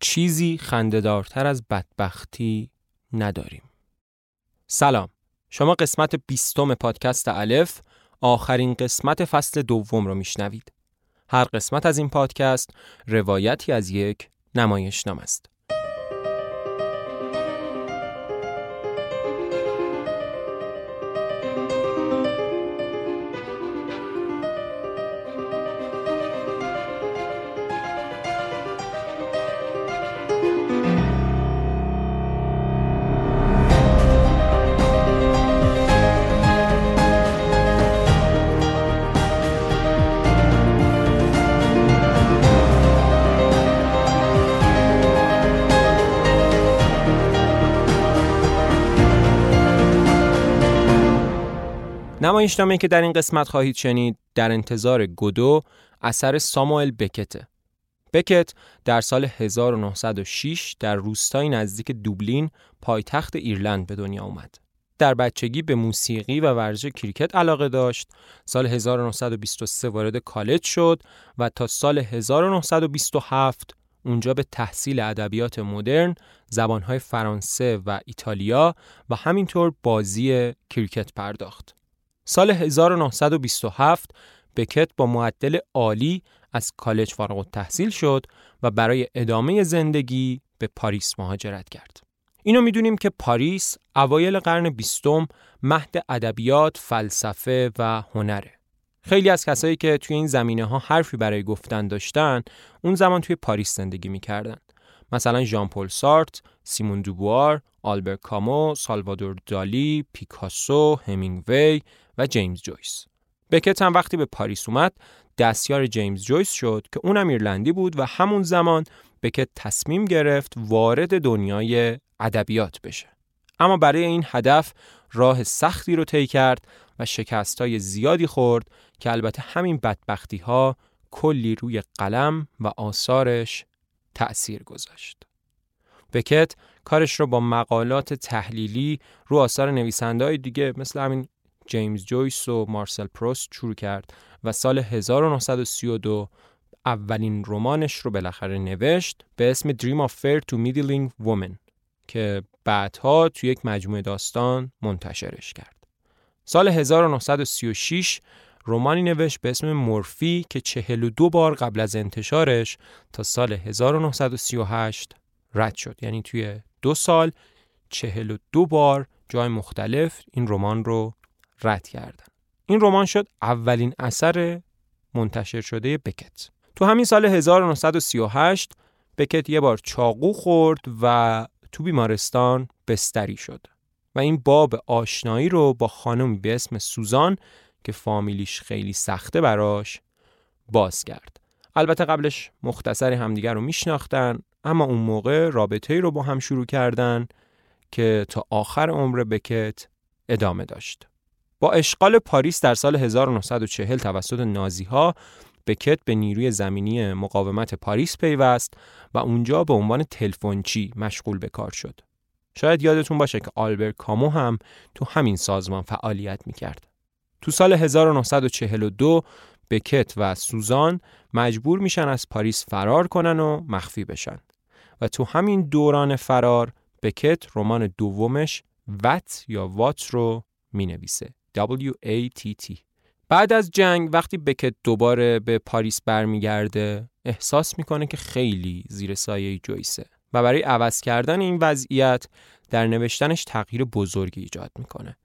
چیزی خندهدارتر از بدبختی نداریم. سلام. شما قسمت بیستم پادکست الف آخرین قسمت فصل دوم رو میشنوید. هر قسمت از این پادکست روایتی از یک نمایشنامه است. نمایشنامه که در این قسمت خواهید شنید در انتظار گودو اثر ساموئل بکته. بکت در سال 1906 در روستای نزدیک دوبلین پایتخت ایرلند به دنیا آمد. در بچگی به موسیقی و ورزش کریکت علاقه داشت. سال 1923 وارد کالج شد و تا سال 1927 اونجا به تحصیل ادبیات مدرن، زبانهای فرانسه و ایتالیا و همینطور بازی کریکت پرداخت. سال 1927 بکت با معدل عالی از کالج فارغ التحصیل شد و برای ادامه زندگی به پاریس مهاجرت کرد. اینو می‌دونیم که پاریس اوایل قرن بیستم مهد ادبیات، فلسفه و هنره. خیلی از کسایی که توی این زمینه ها حرفی برای گفتن داشتن اون زمان توی پاریس زندگی می‌کردن. مثلا ژان پل سارتر، سیمون دوبوار، آلبر کامو، سالوادور دالی، پیکاسو، همینگوی و جیمز جویس. بکت هم وقتی به پاریس اومد دستیار جیمز جویس شد که اونم ایرلندی بود و همون زمان بکت تصمیم گرفت وارد دنیای ادبیات بشه. اما برای این هدف راه سختی رو طی کرد و شکستای زیادی خورد که البته همین بدبختی ها کلی روی قلم و آثارش تأثیر گذاشت. بکت کارش رو با مقالات تحلیلی رو آثار نویسنده دیگه مثل همین جیمز جویس و مارسل پروست شروع کرد و سال 1932 اولین رمانش رو بالاخره نوشت به اسم Dream of Fair to Middling Woman که بعدها توی یک مجموعه داستان منتشرش کرد. سال 1936 رومانی نوشت به اسم مورفی که 42 بار قبل از انتشارش تا سال 1938 رد شد یعنی توی دو سال 42 بار جای مختلف این رمان رو رد کردن. این رمان شد اولین اثر منتشر شده بکت. تو همین سال 1938 بکت یه بار چاقو خورد و تو بیمارستان بستری شد. و این باب آشنایی رو با خانمی به اسم سوزان که فامیلیش خیلی سخته براش باز کرد. البته قبلش مختصری همدیگر رو میشناختن. اما اون موقع رابطه رو با هم شروع کردن که تا آخر عمر بکت ادامه داشت با اشغال پاریس در سال 1940 توسط نازی ها بکت به نیروی زمینی مقاومت پاریس پیوست و اونجا به عنوان تلفنچی مشغول به کار شد. شاید یادتون باشه که آلبر کامو هم تو همین سازمان فعالیت می‌کرد. تو سال 1942 بکت و سوزان مجبور میشن از پاریس فرار کنن و مخفی بشن و تو همین دوران فرار بکت رمان دومش وات یا وات رو می نویسه W-A-T-T بعد از جنگ وقتی بکت دوباره به پاریس برمیگرده احساس می‌کنه که خیلی زیر سایه جویسه و برای عوض کردن این وضعیت در نوشتنش تغییر بزرگی ایجاد می‌کنه.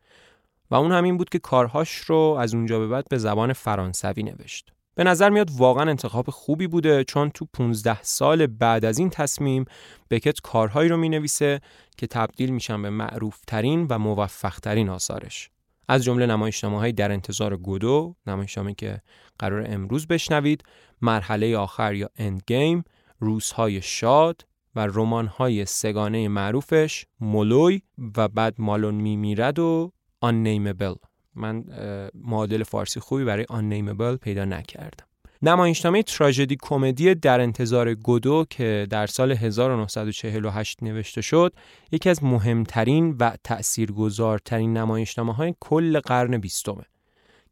و اون همین بود که کارهاش رو از اونجا به بعد به زبان فرانسوی نوشت. به نظر میاد واقعا انتخاب خوبی بوده چون تو 15 سال بعد از این تصمیم بکت کارهایی رو می نویسه که تبدیل میشن به معروف ترین و موفق ترین آثارش. از جمله نمایشنامه های در انتظار گودو، نمایشنامه که قرار امروز بشنوید، مرحله آخر یا اند گیم، روزهای شاد و رمان های سگانه معروفش مولوی و بعد مالون میمیرد و Unnameable من معادل فارسی خوبی برای Unnameable پیدا نکردم نمایشنامه تراژدی کمدی در انتظار گودو که در سال 1948 نوشته شد یکی از مهمترین و تأثیرگذارترین نمایشنامه های کل قرن بیستمه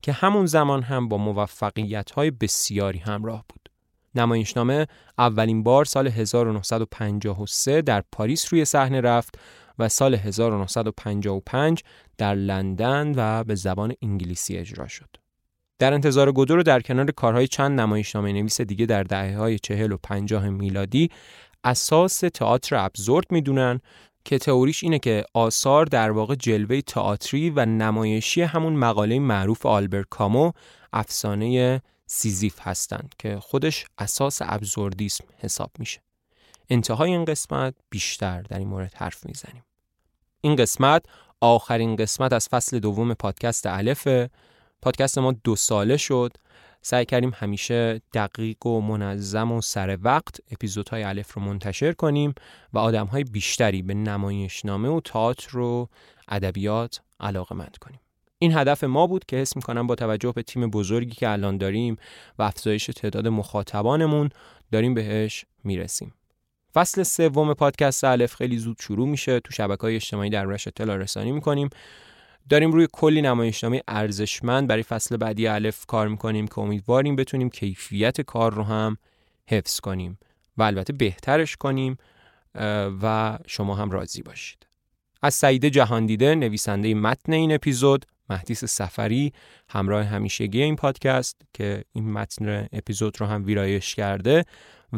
که همون زمان هم با موفقیت های بسیاری همراه بود. نمایشنامه اولین بار سال 1953 در پاریس روی صحنه رفت و سال 1955 در لندن و به زبان انگلیسی اجرا شد. در انتظار گودو در کنار کارهای چند نمایشنامه نویس دیگه در دهه های چهل و پنجاه میلادی اساس تئاتر ابزورد می‌دونن که تئوریش اینه که آثار در واقع جلوه تئاتری و نمایشی همون مقاله معروف آلبرت کامو افسانه سیزیف هستند که خودش اساس ابزوردیسم حساب میشه. انتهای این قسمت بیشتر در این مورد حرف می‌زنیم. این قسمت آخرین قسمت از فصل دوم پادکست الفه. پادکست ما دو ساله شد. سعی کردیم همیشه دقیق و منظم و سر وقت اپیزودهای الف رو منتشر کنیم و آدمهای بیشتری به نمایشنامه و تئاتر و ادبیات علاقه مند کنیم. این هدف ما بود که حس می‌کنم با توجه به تیم بزرگی که الان داریم و افزایش تعداد مخاطبانمون داریم بهش می‌رسیم. فصل سوم پادکست الف خیلی زود شروع میشه. تو شبکه های اجتماعی در روش اطلاع رسانی می‌کنیم. داریم روی کلی نمایشنامه ارزشمند برای فصل بعدی الف کار می‌کنیم که امیدواریم بتونیم کیفیت کار رو هم حفظ کنیم و البته بهترش کنیم و شما هم راضی باشید. از سعیده جهاندیده نویسنده متن این اپیزود مهدیس سفری همراه همیشگی این پادکست که این متن اپیزود رو هم ویرایش کرده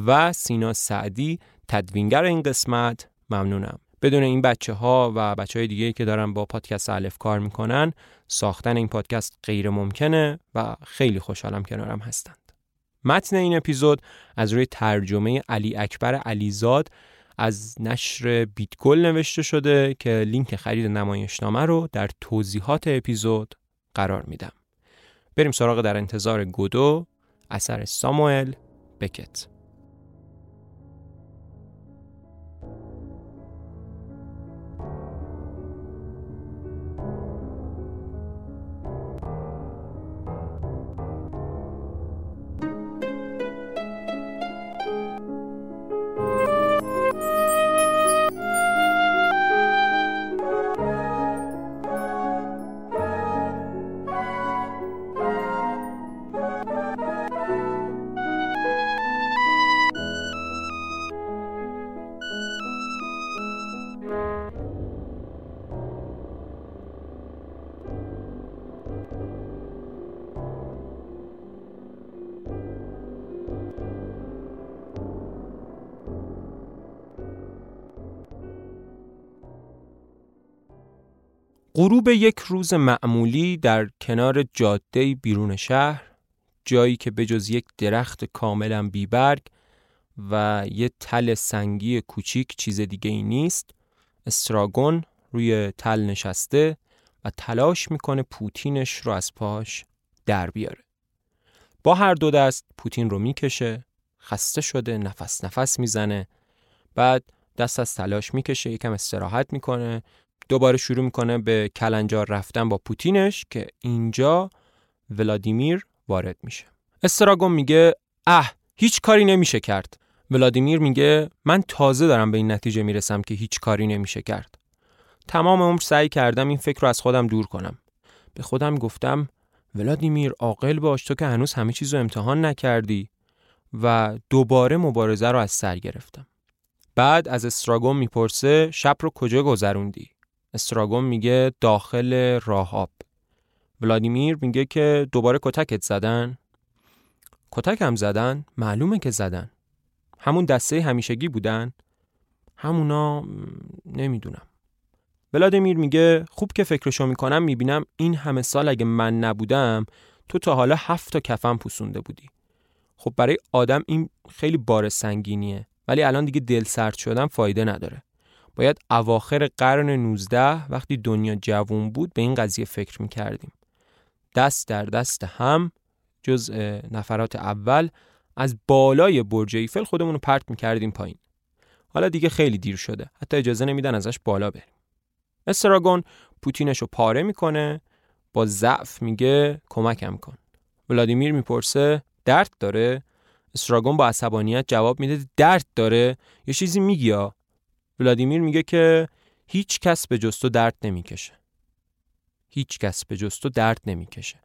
و سینا سعدی تدوینگر این قسمت ممنونم بدون این بچه ها و بچه های دیگه که دارن با پادکست الف کار می‌کنن ساختن این پادکست غیر ممکنه و خیلی خوشحالم کنارم هستند متن این اپیزود از روی ترجمه علی اکبر علیزاد از نشر بیتگل نوشته شده که لینک خرید نمایشنامه رو در توضیحات اپیزود قرار میدم. بریم سراغ در انتظار گودو اثر ساموئل بکت. غروب یک روز معمولی در کنار جاده بیرون شهر جایی که بجز یک درخت کاملا بیبرگ و یه تل سنگی کوچیک چیز دیگه ای نیست استراگون روی تل نشسته و تلاش می‌کنه پوتینش رو از پاش در بیاره. با هر دو دست پوتین رو می‌کشه خسته شده نفس نفس می‌زنه بعد دست از تلاش می‌کشه یکم استراحت می‌کنه دوباره شروع می‌کنه به کلنجار رفتن با پوتینش که اینجا ولادیمیر وارد میشه. استراگون میگه اه هیچ کاری نمیشه کرد. ولادیمیر میگه من تازه دارم به این نتیجه می‌رسم که هیچ کاری نمیشه کرد. تمام عمر سعی کردم این فکر رو از خودم دور کنم. به خودم گفتم ولادیمیر عاقل باش تو که هنوز همه چیز رو امتحان نکردی. و دوباره مبارزه رو از سر گرفتم. بعد از استراگون می‌پرسه شب رو کجا گذروندی؟ استراگون میگه داخل راهاب ولادیمیر میگه که دوباره کتکت زدن. کتک هم زدن؟ معلومه که زدن. همون دسته همیشگی بودن. همونا نمی‌دونم. ولادیمیر میگه خوب که فکرشو می‌کنم می‌بینم این همه سال اگه من نبودم تو تا حالا هفت تا کفن پوسونده بودی. خب برای آدم این خیلی بار سنگینیه. ولی الان دیگه دل سرد شدن فایده نداره. باید اواخر قرن 19 وقتی دنیا جوون بود به این قضیه فکر می‌کردیم. دست در دست هم جز نفرات اول از بالای برج ایفل خودمون رو پرت می‌کردیم پایین. حالا دیگه خیلی دیر شده. حتی اجازه نمیدن ازش بالا بریم. استراگون پوتینش رو پاره می‌کنه با ضعف میگه کمکم کن. ولادیمیر می‌پرسه درد داره؟ استراگون با عصبانیت جواب میده درد داره؟ یه چیزی میگی ولادیمیر میگه که هیچ کس به جستو درد نمی‌کشه. هیچ کس به جستو درد نمی‌کشه.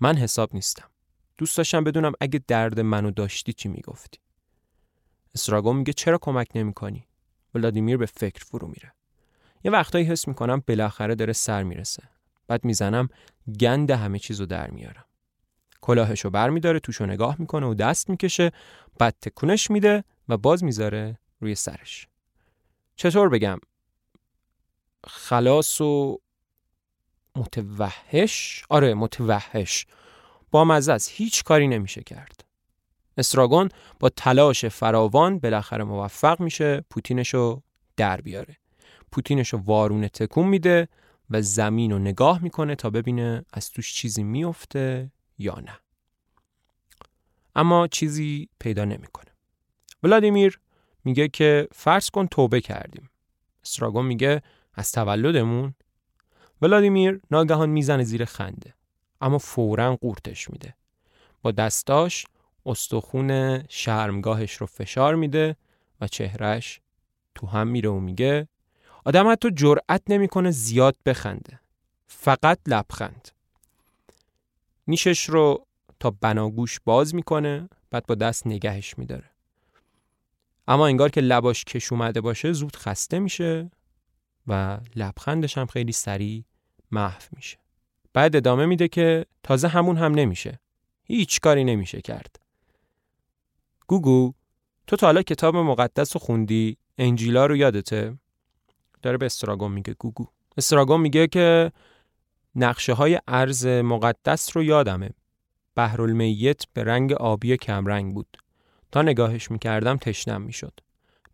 من حساب نیستم. دوست داشتم بدونم اگه درد منو داشتی چی می‌گفتی استراگون میگه چرا کمک نمی‌کنی ولادیمیر به فکر فرو میره یه وقتایی حس می‌کنم بالاخره داره سر می‌رسه بعد می‌زنم گند همه چیزو در میارم کلاهشو بر میداره توشو نگاه می‌کنه و دست می‌کشه بعد تکونش میده و باز می‌ذاره روی سرش چطور بگم؟ خلاص و متوحش؟ آره متوحش. با مزه هیچ کاری نمیشه کرد. استراگون با تلاش فراوان بالاخره موفق میشه پوتینشو در بیاره. پوتینشو وارونه تکون میده و زمین رو نگاه می‌کنه تا ببینه از توش چیزی میفته یا نه. اما چیزی پیدا نمی‌کنه. ولادیمیر میگه که فرض کن توبه کردیم. استراگون میگه از تولدمون. ولادیمیر ناگهان می‌زنه زیر خنده اما فورا قورتش میده. با دستاش استخون شرمگاهش رو فشار میده و چهرش تو هم میره و میگه آدم حتی جرأت نمی‌کنه زیاد بخنده فقط لبخند. نیشش رو تا بناگوش باز می‌کنه بعد با دست نگهش میداره. اما انگار که لباش کش اومده باشه زود خسته میشه و لبخندش هم خیلی سریع محو میشه. بعد ادامه میده که تازه همون هم نمیشه. هیچ کاری نمیشه کرد. گوگو تو تا حالا کتاب مقدس رو خوندی؟ انجیلا رو یادته؟ داره به استراگون میگه گوگو. استراگون میگه که نقشه های ارز مقدس رو یادمه. بحرالمیت به رنگ آبی کمرنگ بود. تا نگاهش می‌کردم تشنم می‌شد.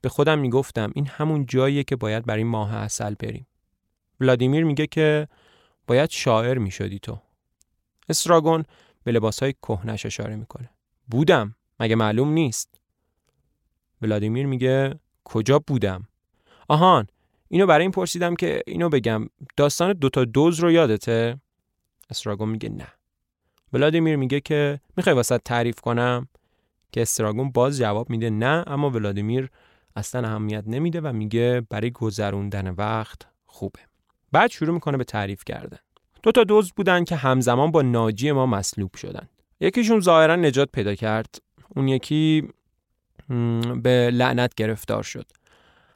به خودم می‌گفتم این همون جاییه که باید برای ماه اصل بریم. ولادیمیر میگه که باید شاعر می‌شدی تو. استراگون به لباسهای کهنش اشاره می‌کنه. بودم مگه معلوم نیست؟ ولادیمیر میگه کجا بودم؟ آهان اینو برای این پرسیدم که اینو بگم. داستان دوتا دوز رو یادته؟ استراگون میگه نه. ولادیمیر میگه که می‌خوای واسه تعریف کنم؟ که استراگون باز جواب میده نه اما ولادیمیر اصلا اهمیت نمیده و میگه برای گذروندن وقت خوبه. بعد شروع می‌کنه به تعریف کردن. دو تا دوز بودن که همزمان با ناجی ما مصلوب شدن. یکیشون ظاهرا نجات پیدا کرد. اون یکی به لعنت گرفتار شد.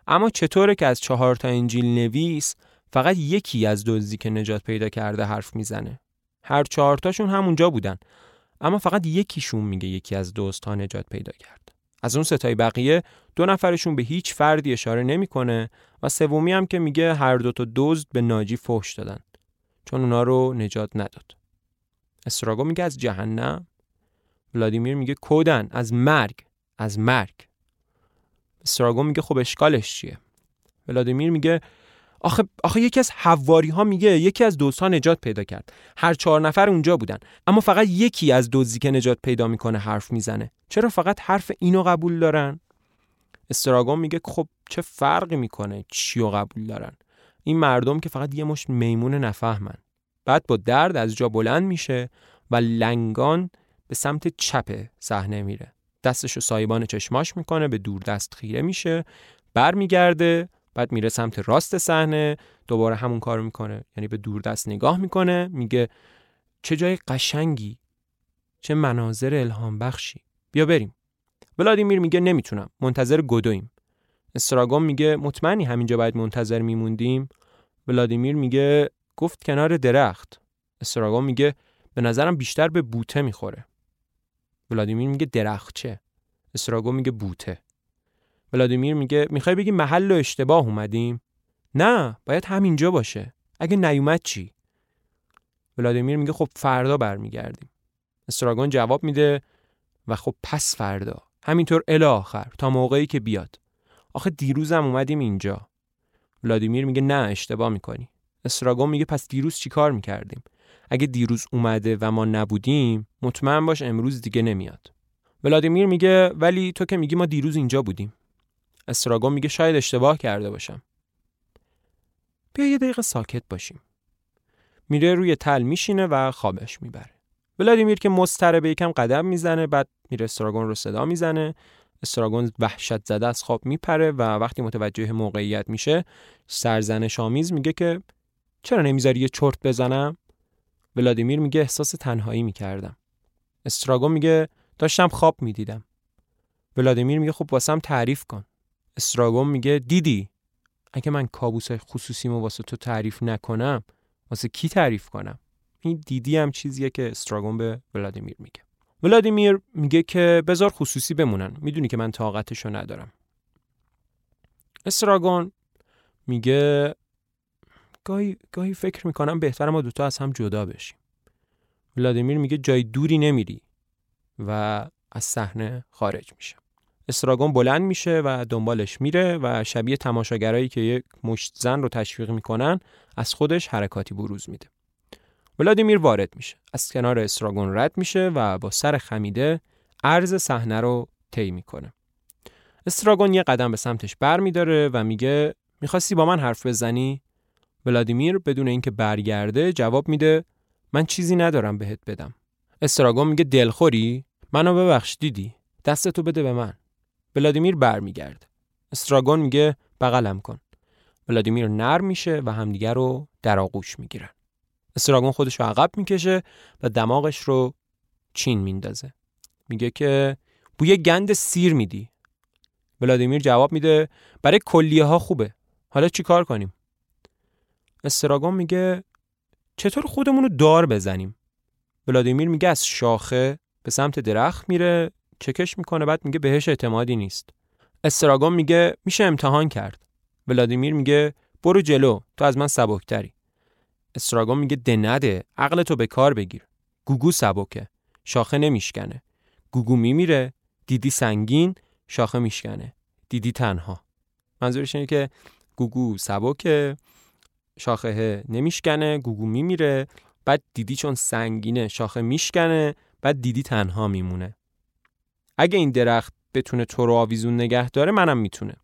اما چطوره که از چهار تا انجیل نویس فقط یکی از دزدی که نجات پیدا کرده حرف می‌زنه؟ هر چهار تاشون همونجا بودن. اما فقط یکیشون میگه یکی از دوستان نجات پیدا کرد. از اون ستای بقیه دو نفرشون به هیچ فردی اشاره نمی‌کنه و سومی هم که میگه هر دو تا دزد به ناجی فحش دادن چون اونا رو نجات نداد. استراگو میگه از جهنم. ولادیمیر میگه کودن از مرگ از مرگ. استراگو میگه خب اشکالش چیه؟ ولادیمیر میگه آخه آخه یکی از حواری ها میگه یکی از دوست ها نجات پیدا کرد. هر چهار نفر اونجا بودن. اما فقط یکی از دوزی که نجات پیدا می‌کنه حرف می‌زنه. چرا فقط حرف اینو قبول دارن؟ استراگون میگه خب چه فرقی می‌کنه چیو قبول دارن؟ این مردم که فقط یه مشت میمون نفهمن. بعد با درد از جا بلند میشه و لنگان به سمت چپ صحنه میره. دستشو سایبان چشماش می‌کنه به دور دست خیره میشه برمیگرده بعد میره سمت راست صحنه دوباره همون کارو می‌کنه. یعنی به دور دست نگاه می‌کنه میگه چه جای قشنگی چه مناظر الهام بخشی. بیا بریم. ولادیمیر میگه نمی‌تونم منتظر گدویم استراگون میگه مطمئنی همینجا باید منتظر میموندیم؟ ولادیمیر میگه گفت کنار درخت. استراگون میگه به نظرم بیشتر به بوته می‌خوره. ولادیمیر میگه درخت چه؟ استراگون میگه بوته. ولادیمیر میگه می‌خوای بگی محل و اشتباه اومدیم؟ نه باید همینجا باشه. اگه نیومد چی؟ ولادیمیر میگه خب فردا برمیگردیم. استراگون جواب میده و خب پس فردا. همینطور الی آخر تا موقعی که بیاد. آخه دیروزم اومدیم اینجا. ولادیمیر میگه نه اشتباه می‌کنی. استراگون میگه پس دیروز چی کار می‌کردیم؟ اگه دیروز اومده و ما نبودیم مطمئن باش امروز دیگه نمیاد. ولادیمیر میگه ولی تو که میگی ما دیروز اینجا بودیم. استراگون میگه شاید اشتباه کرده باشم. بیا یه دقیقه ساکت باشیم. میره روی تل میشینه و خوابش می‌بره. ولادیمیر که مضطرب یکم قدم می‌زنه بعد میره استراگون رو صدا می‌زنه. استراگون وحشت زده از خواب میپره و وقتی متوجه موقعیت میشه سرزن شامیز میگه که چرا نمی‌ذاری یه چرت بزنم؟ ولادیمیر میگه احساس تنهایی می‌کردم. استراگون میگه داشتم خواب می‌دیدم. ولادیمیر میگه خب واسم تعریف کن. استراگون میگه دیدی؟ اگه من کابوس خصوصیمو واسه تو تعریف نکنم واسه کی تعریف کنم؟ این دیدی هم چیزیه که استراگون به ولادیمیر میگه. ولادیمیر میگه که بذار خصوصی بمونن می‌دونی که من طاقتشو ندارم. استراگون میگه گاهی, گاهی فکر می‌کنم بهتر ما دوتا از هم جدا بشیم. ولادیمیر میگه جای دوری نمیری و از صحنه خارج میشه استراگون بلند میشه و دنبالش میره و شبیه تماشاگرایی که یک مشت زن رو تشویق می‌کنن از خودش حرکاتی بروز میده. ولادیمیر وارد میشه. از کنار استراگون رد میشه و با سر خمیده عرض صحنه رو طی می‌کنه. استراگون یه قدم به سمتش بر میداره و میگه می‌خواستی با من حرف بزنی؟ ولادیمیر بدون اینکه برگرده جواب میده من چیزی ندارم بهت بدم. استراگون میگه دلخوری؟ منو ببخش دیدی؟ دستتو بده به من. ولادیمیر برمیگرده. استراگون میگه بغلم کن. ولادیمیر نرم میشه و همدیگه رو در آغوش می‌گیرن. استراگون خودش رو عقب می‌کشه و دماغش رو چین میندازه. میگه که بوی گند سیر میدی. ولادیمیر جواب میده برای کلیه ها خوبه. حالا چی کار کنیم؟ استراگون میگه چطور خودمون رو دار بزنیم؟ ولادیمیر میگه از شاخه به سمت درخت میره چکش می‌کنه بعد میگه بهش اعتمادی نیست. استراگون میگه میشه امتحان کرد. ولادیمیر میگه برو جلو تو از من سبکتری. استراگون میگه ده نده عقل تو به کار بگیر. گوگو سبکه شاخه نمیشکنه. گوگو میمیره دیدی سنگین شاخه میشکنه. دیدی تنها. منظورش اینه که گوگو سبکه شاخه نمیشکنه گوگو میمیره بعد دیدی چون سنگینه شاخه میشکنه بعد دیدی تنها میمونه. اگه این درخت بتونه تو رو آویزون نگه داره منم می‌تونه.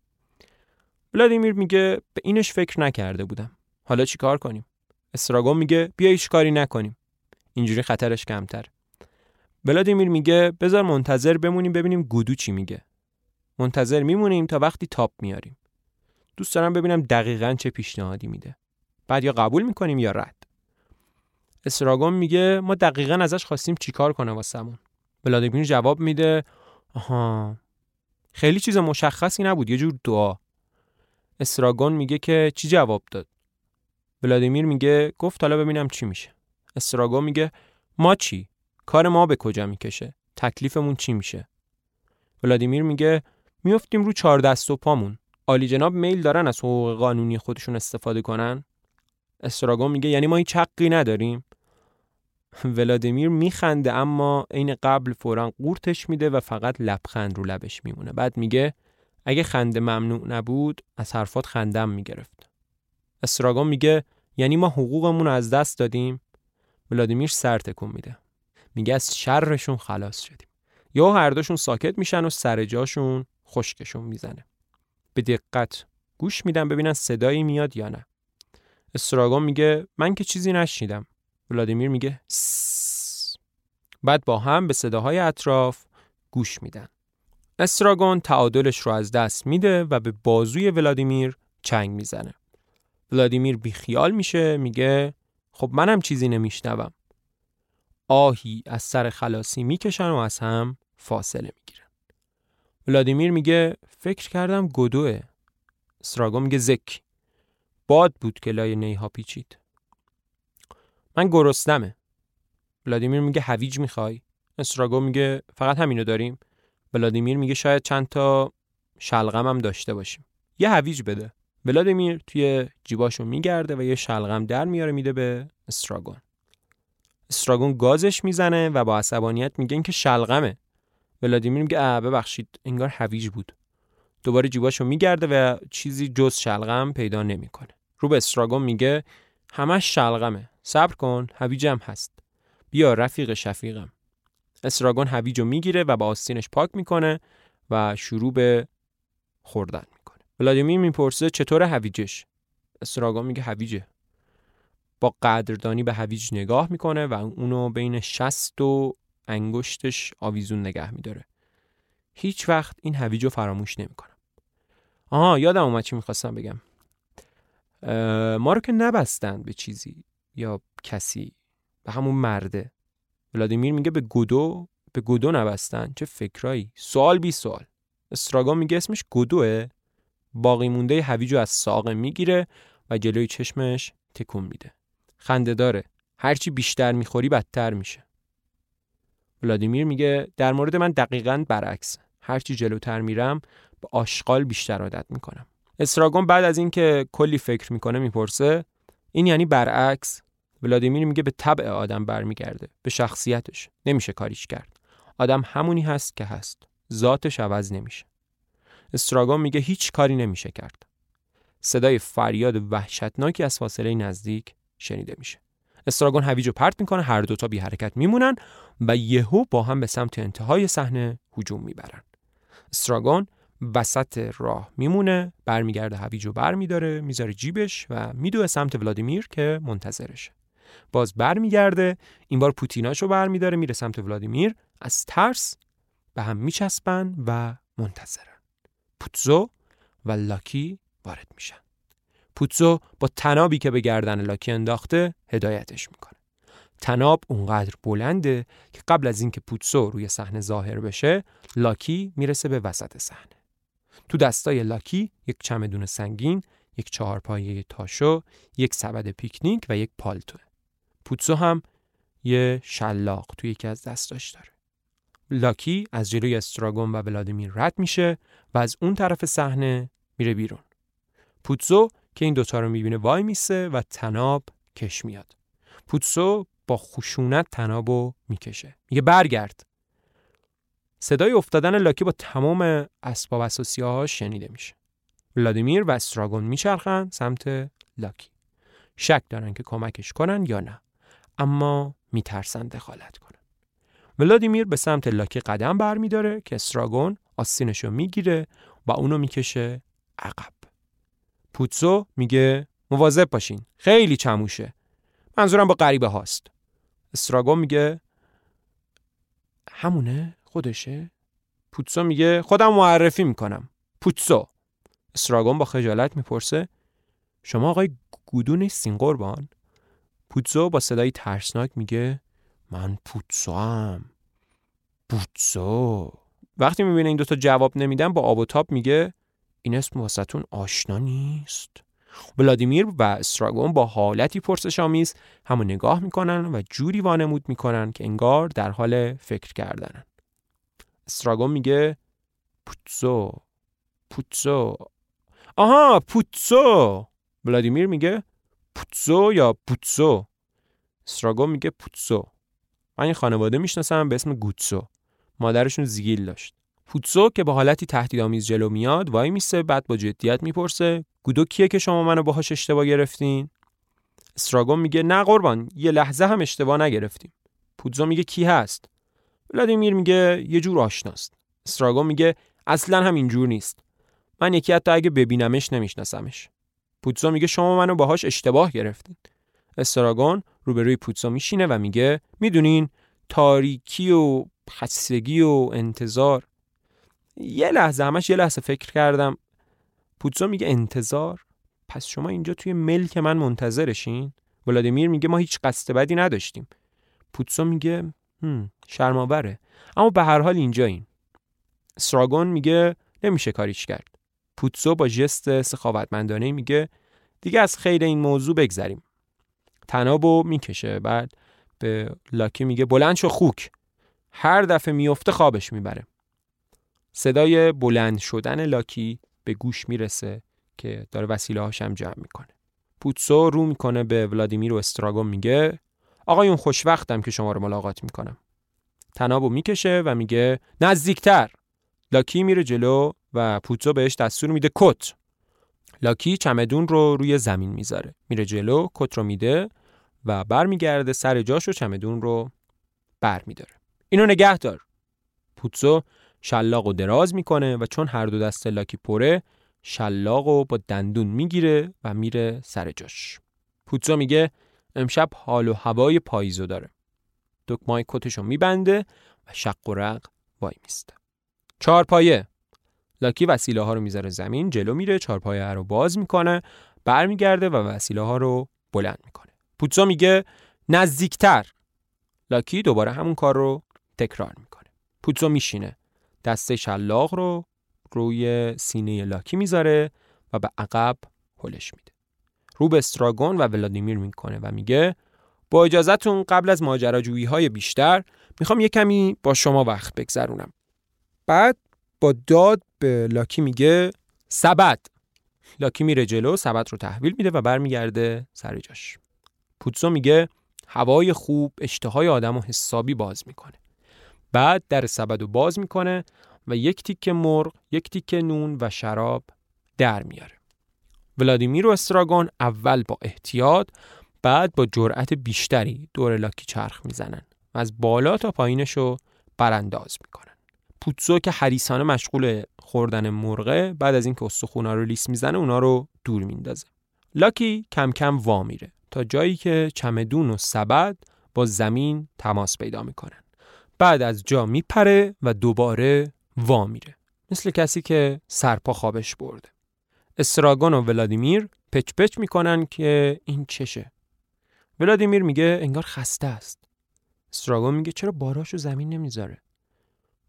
ولادیمیر میگه به اینش فکر نکرده بودم. حالا چی کار کنیم؟ استراگون میگه بیا هیچ کاری نکنیم. اینجوری خطرش کمتر. ولادیمیر میگه بذار منتظر بمونیم ببینیم گودو چی میگه. منتظر میمونیم تا وقتی تاپ میاریم. دوست دارم ببینم دقیقا چه پیشنهادی میده. بعد یا قبول می‌کنیم یا رد. استراگون میگه ما دقیقا ازش خواستیم چیکار کنه واسمون. ولادیمیر جواب میده آها. خیلی چیز مشخصی نبود یه جور دعا. استراگون میگه که چی جواب داد؟ ولادیمیر میگه گفت حالا ببینم چی میشه. استراگون میگه ما چی؟ کار ما به کجا می‌کشه؟ تکلیفمون چی میشه؟ ولادیمیر میگه میفتیم رو چهار دست و پامون. عالی جناب میل دارن از حقوق قانونی خودشون استفاده کنن؟ استراگون میگه یعنی ما هیچ حقی نداریم. ولادیمیر میخنده اما عین قبل فورا قورتش میده و فقط لبخند رو لبش میمونه. بعد میگه اگه خنده ممنوع نبود از حرفات خندم می‌گرفت. استراگون میگه یعنی ما حقوقمون از دست دادیم؟ ولادیمیر سر تکون میده. میگه از شرشون خلاص شدیم. یا هر دوشون ساکت میشن و سر جاشون خشکشون می‌زنه. به دقت گوش میدم ببینن صدایی میاد یا نه. استراگون میگه من که چیزی نشنیدم. ولادیمیر میگه بعد با هم به صداهای اطراف گوش میدن. استراگون تعادلش رو از دست میده و به بازوی ولادیمیر چنگ می‌زنه. ولادیمیر بیخیال میشه میگه خب منم چیزی نمیشنوم. آهی از سر خلاصی می‌کشن و از هم فاصله می‌گیرن. ولادیمیر میگه فکر کردم گدوه استراگون میگه زک باد بود که لای نیها پیچید. من گرسنمه. ولادیمیر میگه هویج می‌خوای؟ استراگو میگه فقط همینو داریم. ولادیمیر میگه شاید چند تا شلغم هم داشته باشیم. یه هویج بده. ولادیمیر توی جیباشو میگرده و یه شلغم در میاره میده به استراگون. استراگون گازش می‌زنه و با عصبانیت میگه که شلغمه. ولادیمیر میگه اه ببخشید انگار هویج بود. دوباره جیباشو میگرده و چیزی جز شلغم پیدا نمی‌کنه. رو به استراگون میگه همش شلغمه. صبر کن هویجم هست. بیا رفیق شفیقم. استراگون هویجو می‌گیره و با آستینش پاک می‌کنه و شروع به خوردن می‌کنه. ولادیمیر می‌پرسه چطور هویجش؟ استراگون میگه هویجه. با قدردانی به هویج نگاه می‌کنه و اونو بین شست و انگشتش آویزون نگه میداره. هیچ وقت این هویج فراموش نمی‌کنم. آها یادم اومد چی می‌خواستم بگم. ما رو که نبستن به چیزی. یا کسی به همون مرده. ولادیمیر میگه به گودو به گودو نبستن. چه فکرایی؟ سوال بی سوال. استراگون میگه اسمش گودوه. باقی مونده هویجو از ساقه می‌گیره و جلوی چشمش تکون میده. خنده داره. هرچی بیشتر می‌خوری بدتر میشه. ولادیمیر میگه در مورد من دقیقا برعکس. هرچی جلوتر میرم به آشغال بیشتر عادت می‌کنم. استراگون بعد از اینکه کلی فکر می‌کنه می‌پرسه این یعنی برعکس؟ ولادیمیر میگه به طبع آدم برمیگرده به شخصیتش. نمیشه کاریش کرد. آدم همونی هست که هست. ذاتش عوض نمیشه. استراگون میگه هیچ کاری نمیشه کرد. صدای فریاد وحشتناکی از فاصله نزدیک شنیده میشه. استراگون هویجو پرت می‌کنه هر دوتا بی حرکت میمونن و یهو با هم به سمت انتهای صحنه هجوم می‌برن. استراگون وسط راه میمونه برمیگرده هویجو برمیداره می‌ذاره جیبش و میدوه سمت ولادیمیر که منتظرشه. باز برمیگرده این بار پوتیناشو برمیداره میره سمت ولادیمیر. از ترس به هم میچسبن و منتظرن. پوتزو و لاکی وارد میشن. پوتزو با تنابی که به گردن لاکی انداخته هدایتش می‌کنه. تناب اونقدر بلنده که قبل از اینکه پوتسو روی صحنه ظاهر بشه لاکی می‌رسه به وسط صحنه. تو دستای لاکی یک چمدون سنگین یک چهارپایه تاشو یک سبد پیکنیک و یک پالتو. پوتسو هم یه شلاق توی یکی از دستاش داره. لاکی از جلوی استراگون و ولادیمیر رد میشه و از اون طرف صحنه میره بیرون. پوتسو که این دوتا رو می‌بینه وای میسه و تناب کش میاد. پوتسو با خشونت تنابو می‌کشه. میگه برگرد. صدای افتادن لاکی با تمام اسباب اساسی ها شنیده میشه. ولادیمیر و استراگون میچرخن سمت لاکی. شک دارن که کمکش کنن یا نه. اما میترسن دخالت کنن. ولادیمیر به سمت لاکی قدم برمیداره که استراگون آستینش رو می‌گیره و اونو می‌کشه عقب. پوتسو میگه مواظب باشین خیلی چموشه. منظورم با غریبه هاست. استراگون میگه همونه خودشه. پوتسو میگه خودم معرفی می‌کنم. پوتسو استراگون با خجالت می‌پرسه شما آقای گودو نیستین قربان پوتسو با صدای ترسناک میگه من پوتسو هم پوتسو وقتی می‌بینه این دوتا جواب نمیدن با آب و تاب میگه این اسم واسطون آشنا نیست. ولادیمیر و استراگون با حالتی پرسش آمیز همو نگاه می‌کنن و جوری وانمود می‌کنن که انگار در حال فکر کردنن. استراگون میگه پوتسو پوتسو آها پوتسو ولادیمیر میگه پوتسو یا پوتسو استراگون میگه پوتسو من این خانواده می‌شناسم به اسم گوتسو مادرشون زیگیل داشت. پوتسو که با حالتی تهدیدآمیز جلو میاد وای میسه بعد با جدیت می‌پرسه گودو کیه که شما منو باهاش اشتباه گرفتین؟ استراگون میگه نه قربان یه لحظه هم اشتباه نگرفتیم. پوتزو میگه کی هست؟ ولادیمیر میگه یه جور آشناست. استراگون میگه اصلا هم اینجور نیست. من یکی حتی اگه ببینمش نمیشناسمش. پوتزو میگه شما منو باهاش اشتباه گرفتین. استراگون روبروی پوتزو میشینه و میگه می‌دونین تاریکی و خستگی و انتظار. یه لحظه همش یه لحظه فکر کردم. پوتزو میگه انتظار؟ پس شما اینجا توی ملک من منتظرشین؟ ولادیمیر میگه ما هیچ قصد بدی نداشتیم. پوتسو میگه شرماوره اما به هر حال اینجا این سراگون میگه نمیشه کاریش کرد. پوتسو با جست سخاوتمندانه میگه دیگه از خیر این موضوع بگذریم. تنابو می‌کشه بعد به لاکی میگه بلند شو خوک. هر دفعه میفته خوابش می‌بره. صدای بلند شدن لاکی به گوش می‌رسه که داره وسیله هاشم جمع می‌کنه. پوتسو رو می‌کنه به ولادیمیر و استراگون میگه آقایون خوشوقتم که شما رو ملاقات می‌کنم. تنابو می‌کشه و میگه نزدیکتر. لاکی میره جلو و پوتسو بهش دستور میده کت. لاکی چمدون رو روی زمین می‌ذاره. میره جلو کت رو میده و برمیگرده سر جاش و چمدون رو بر میداره. اینو نگه دار. پوتسو شلاق و دراز می‌کنه و چون هر دو دست لاکی پره شلاق و با دندون می‌گیره و میره سر جاش. پوتزا میگه امشب حال و هوای پاییزو داره. دکمای کتشو میبنده و شق و رق وای میسته چارپایه. لاکی وسیله ها رو می‌ذاره زمین جلو میره چارپایه رو باز می‌کنه برمیگرده و وسیله ها رو بلند می‌کنه. پوتزا میگه نزدیکتر. لاکی دوباره همون کار رو تکرار می‌کنه. پوتزو میشینه. دسته شلاق رو روی سینه لاکی می‌ذاره و به عقب هلش میده. رو به استراگون و ولادیمیر می‌کنه و میگه با اجازهتون قبل از ماجراجویی های بیشتر می‌خوام یه کمی با شما وقت بگذرونم. بعد با داد به لاکی میگه سبد لاکی میره جلو سبد رو تحویل میده و برمیگرده سر جاش پوتسو میگه هوای خوب اشتهای آدم رو حسابی باز می‌کنه بعد در سبد رو باز می‌کنه و یک تیکه مرغ، یک تیکه نون و شراب در میاره. ولادیمیر و استراگون اول با احتیاط بعد با جرأت بیشتری دور لاکی چرخ می‌زنن و از بالا تا پایینش رو برانداز می‌کنن. پوتزو که حریسانه مشغول خوردن مرغه بعد از اینکه استخونا رو لیس می‌زنه اونا رو دور میندازه. لاکی کم کم وا میره تا جایی که چمدون و سبد با زمین تماس پیدا می‌کنن. بعد از جا میپره و دوباره وا میره. مثل کسی که سرپا خوابش برده. استراگون و ولادیمیر پچ پچ می‌کنن که این چشه. ولادیمیر میگه انگار خسته است. استراگون میگه چرا باراشو زمین نمی‌ذاره؟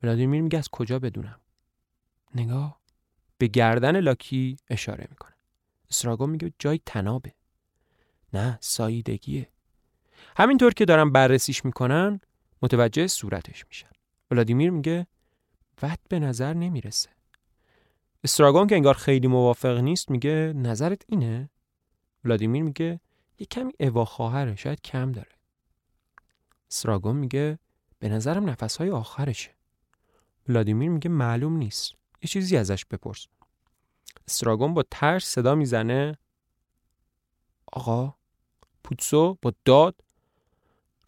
ولادیمیر میگه از کجا بدونم؟ نگاه به گردن لاکی اشاره می‌کنه. استراگون میگه جای تنابه. نه ساییدگیه. همینطور که دارم بررسیش می‌کنن متوجه صورتش میشن. ولادیمیر میگه ود به نظر نمی‌رسه. استراگون که انگار خیلی موافق نیست میگه نظرت اینه؟ ولادیمیر میگه یه کمی اوا خواهره شاید کم داره. استراگون میگه به نظرم نفسهای آخرشه. ولادیمیر میگه معلوم نیست. یه چیزی ازش بپرس. استراگون با ترس صدا می‌زنه. آقا پوتسو با داد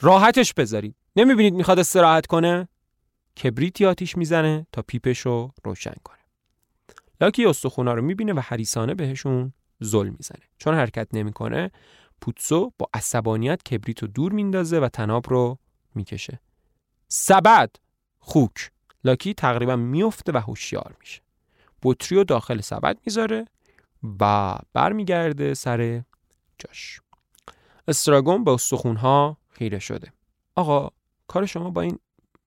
راحتش بذارید. نمی‌بینید می‌خواد استراحت کنه؟ کبریتی آتیش می‌زنه تا پیپش رو روشن کنه. لاکی استخونا رو می‌بینه و حریسانه بهشون ظلم می‌زنه. چون حرکت نمی‌کنه پوتسو با عصبانیت کبریت رو دور میندازه و تناب رو می‌کشه. سبد خوک. لاکی تقریبا میفته و هوشیار میشه. بطری رو داخل سبد می‌ذاره و برمیگرده سر جاش. استراگون با استخونها خیره شده. آقا کار شما با این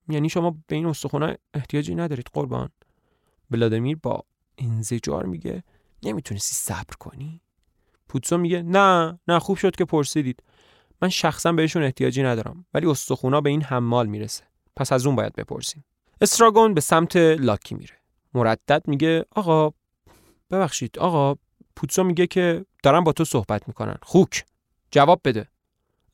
یعنی شما به این استخونه احتیاجی ندارید قربان. ولادیمیر با انزجار میگه نمی‌تونستی صبر کنی؟ پوتسو میگه نه نه خوب شد که پرسیدید. من شخصا بهشون احتیاجی ندارم ولی استخونا به این حمال می‌رسه. پس از اون باید بپرسیم. استراگون به سمت لاکی میره. مردد میگه آقا ببخشید آقا پوتسو میگه که دارم با تو صحبت می‌کنن. خوک. جواب بده.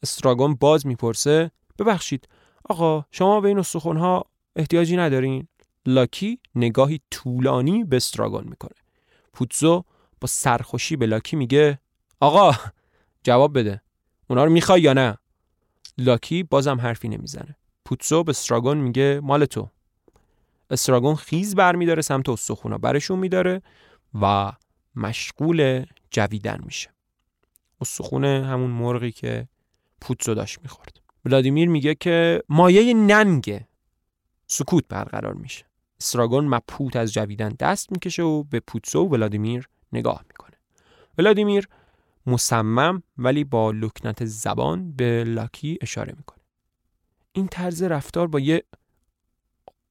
استراگون باز می‌پرسه ببخشید آقا شما به این استخونها احتیاجی ندارین؟ لاکی نگاهی طولانی به استراگون می‌کنه. پوتزو با سرخوشی به لاکی میگه آقا جواب بده. اونا رو می‌خوای یا نه؟ لاکی بازم حرفی نمی‌زنه. پوتزو به استراگون میگه مال تو. استراگون خیز برمیداره سمت استخونا برشون میداره و مشغول جویدن میشه. استخونه همون مرغی که پوتزو داشت می‌خورد. ولادیمیر میگه که مایه ننگه سکوت برقرار میشه. استراگون مپوت از جویدن دست می‌کشه و به پوتسو و ولادیمیر نگاه می‌کنه. ولادیمیر مصمم ولی با لکنت زبان به لاکی اشاره می‌کنه. این طرز رفتار با یه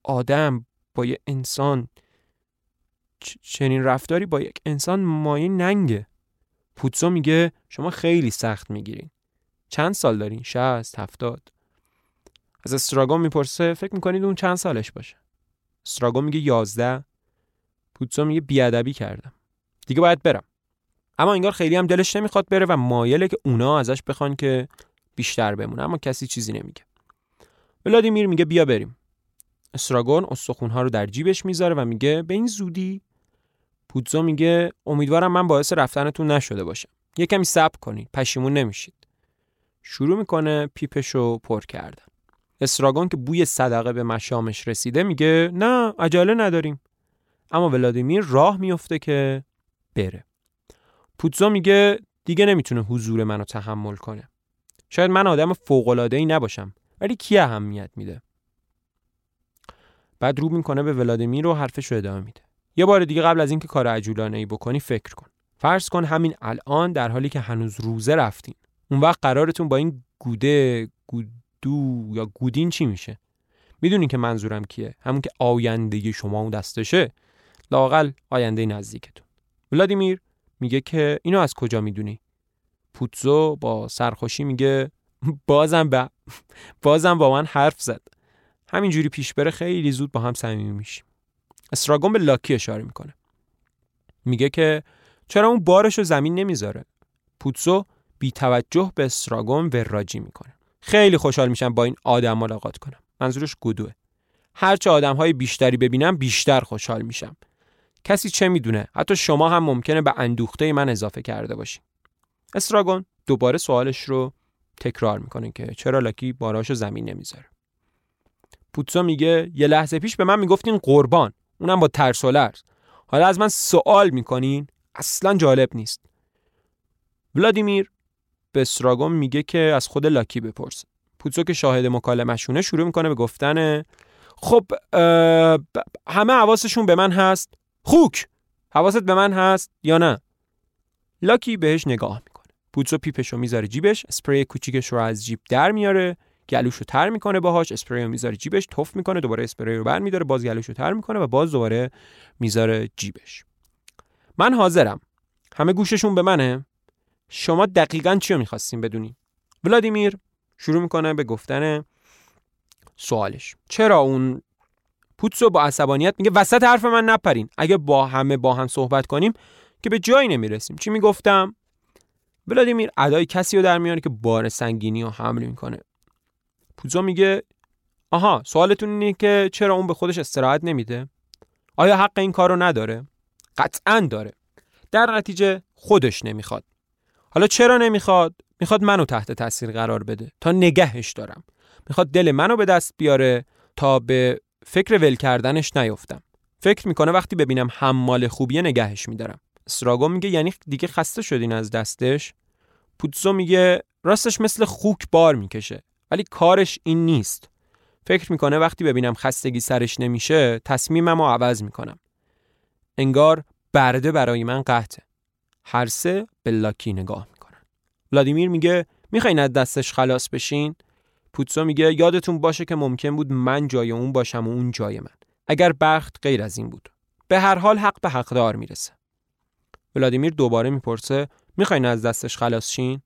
آدم با یه انسان چنین رفتاری با یک انسان مایه ننگه. پوتسو میگه شما خیلی سخت می‌گیرین. چند سال دارین؟ 60 70 از استراگون می‌پرسه فکر می‌کنید اون چند سالش باشه؟ استراگون میگه 11 پوتسو میگه بیادبی کردم. دیگه باید برم. اما انگار خیلی هم دلش نمی‌خواد بره و مایله که اونا ازش بخوان که بیشتر بمونه اما کسی چیزی نمیگه. ولادیمیر میگه بیا بریم. استراگون استخونها رو در جیبش می‌ذاره و میگه به این زودی پوتزو میگه امیدوارم من باعث رفتنتون نشده باشم. یه کمی صبر کنید پشیمون نمیشید. شروع می‌کنه پیپشو پر کردن. استراگون که بوی صدقه به مشامش رسیده میگه نه عجله نداریم. اما ولادیمیر راه میفته که بره. پوتزو میگه دیگه نمی‌تونه حضور منو تحمل کنه. شاید من آدم فوقلاده ای نباشم ولی کی اهمیت میده؟ بعد رو می‌کنه به ولادیمیر و حرفش رو ادامه میده. یه بار دیگه قبل از اینکه کار عجولانه ای بکنی فکر کن. فرض کن همین الان در حالی که هنوز روزه رفتین. اون وقت قرارتون با این گوده دو یا گودین چی میشه؟ می‌دونی که منظورم کیه؟ همون که آینده شما اون دستشه. لاقل آینده نزدیکتون. ولادیمیر میگه که اینو از کجا می‌دونی؟ پوتزو با سرخوشی میگه بازم با بازم با من حرف زد. همینجوری پیش بره خیلی زود با هم صمیمی میشیم. استراگون به لاکی اشاره می‌کنه. میگه که چرا اون بارش رو زمین نمی‌ذاره؟ پوتسو بی توجه به استراگون وراجی می‌کنه. خیلی خوشحال میشم با این آدم ملاقات کنم. منظورش گدوه هرچه آدم های بیشتری ببینم بیشتر خوشحال میشم. کسی چه می‌دونه؟ حتی شما هم ممکنه به اندوخته من اضافه کرده باشی استراگون دوباره سوالش رو تکرار می‌کنه که چرا لاکی باراشو زمین نمی‌ذاره؟ پوتسو میگه یه لحظه پیش به من می‌گفتین قربان. اونم با ترس و لرز. حالا از من سوال می‌کنین اصلا جالب نیست. ولادیمیر به استراگون میگه که از خود لاکی بپرس. پوتسو که شاهد مکالمشونه شروع می‌کنه به گفتن خب همه حواسشون به من هست. خوک! حواست به من هست یا نه؟ لاکی بهش نگاه می‌کنه. پوتسو پیپشو می‌ذاره جیبش اسپری کوچیکش رو از جیب در میاره. گلوشو تر می‌کنه باهاش اسپری می‌ذاره جیبش تف می‌کنه دوباره اسپری رو برمیداره باز گلوشو تر می‌کنه و باز دوباره می‌ذاره جیبش. من حاضرم. همه گوششون به منه. شما دقیقا چی رو می‌خواستیم بدونی ولادیمیر شروع می‌کنه به گفتن سوالش. چرا اون پوتسو با عصبانیت میگه وسط حرف من نپرین. اگه با همه با هم صحبت کنیم که به جایی نمی‌رسیم. چی می‌گفتم؟ ولادیمیر ادای کسی رو در میاره که بار سنگینی رو حمل می‌کنه. پوتسو میگه آها سوالتون اینه که چرا اون به خودش استراحت نمیده؟ آیا حق این کارو نداره؟ قطعا داره. در نتیجه خودش نمی‌خواد. حالا چرا نمی‌خواد؟ می‌خواد منو تحت تاثیر قرار بده. تا نگهش دارم. می‌خواد دل منو به دست بیاره تا به فکر ول کردنش نیفتم. فکر می‌کنه وقتی ببینم حمال خوبیه نگهش میدارم. استراگو میگه یعنی دیگه خسته شدین از دستش؟ پوتزو میگه راستش مثل خوک بار می‌کشه. ولی کارش این نیست. فکر می‌کنه وقتی ببینم خستگی سرش نمیشه تصمیمم رو عوض می‌کنم. انگار برده برای من قطعه هر سه به لاکی نگاه می‌کنن. ولادیمیر میگه می‌خواین از دستش خلاص بشین؟ پوتسو میگه یادتون باشه که ممکن بود من جای اون باشم و اون جای من. اگر بخت غیر از این بود. به هر حال حق به حقدار می‌رسه. ولادیمیر دوباره می‌پرسه می‌خواین از دستش خلاص شین؟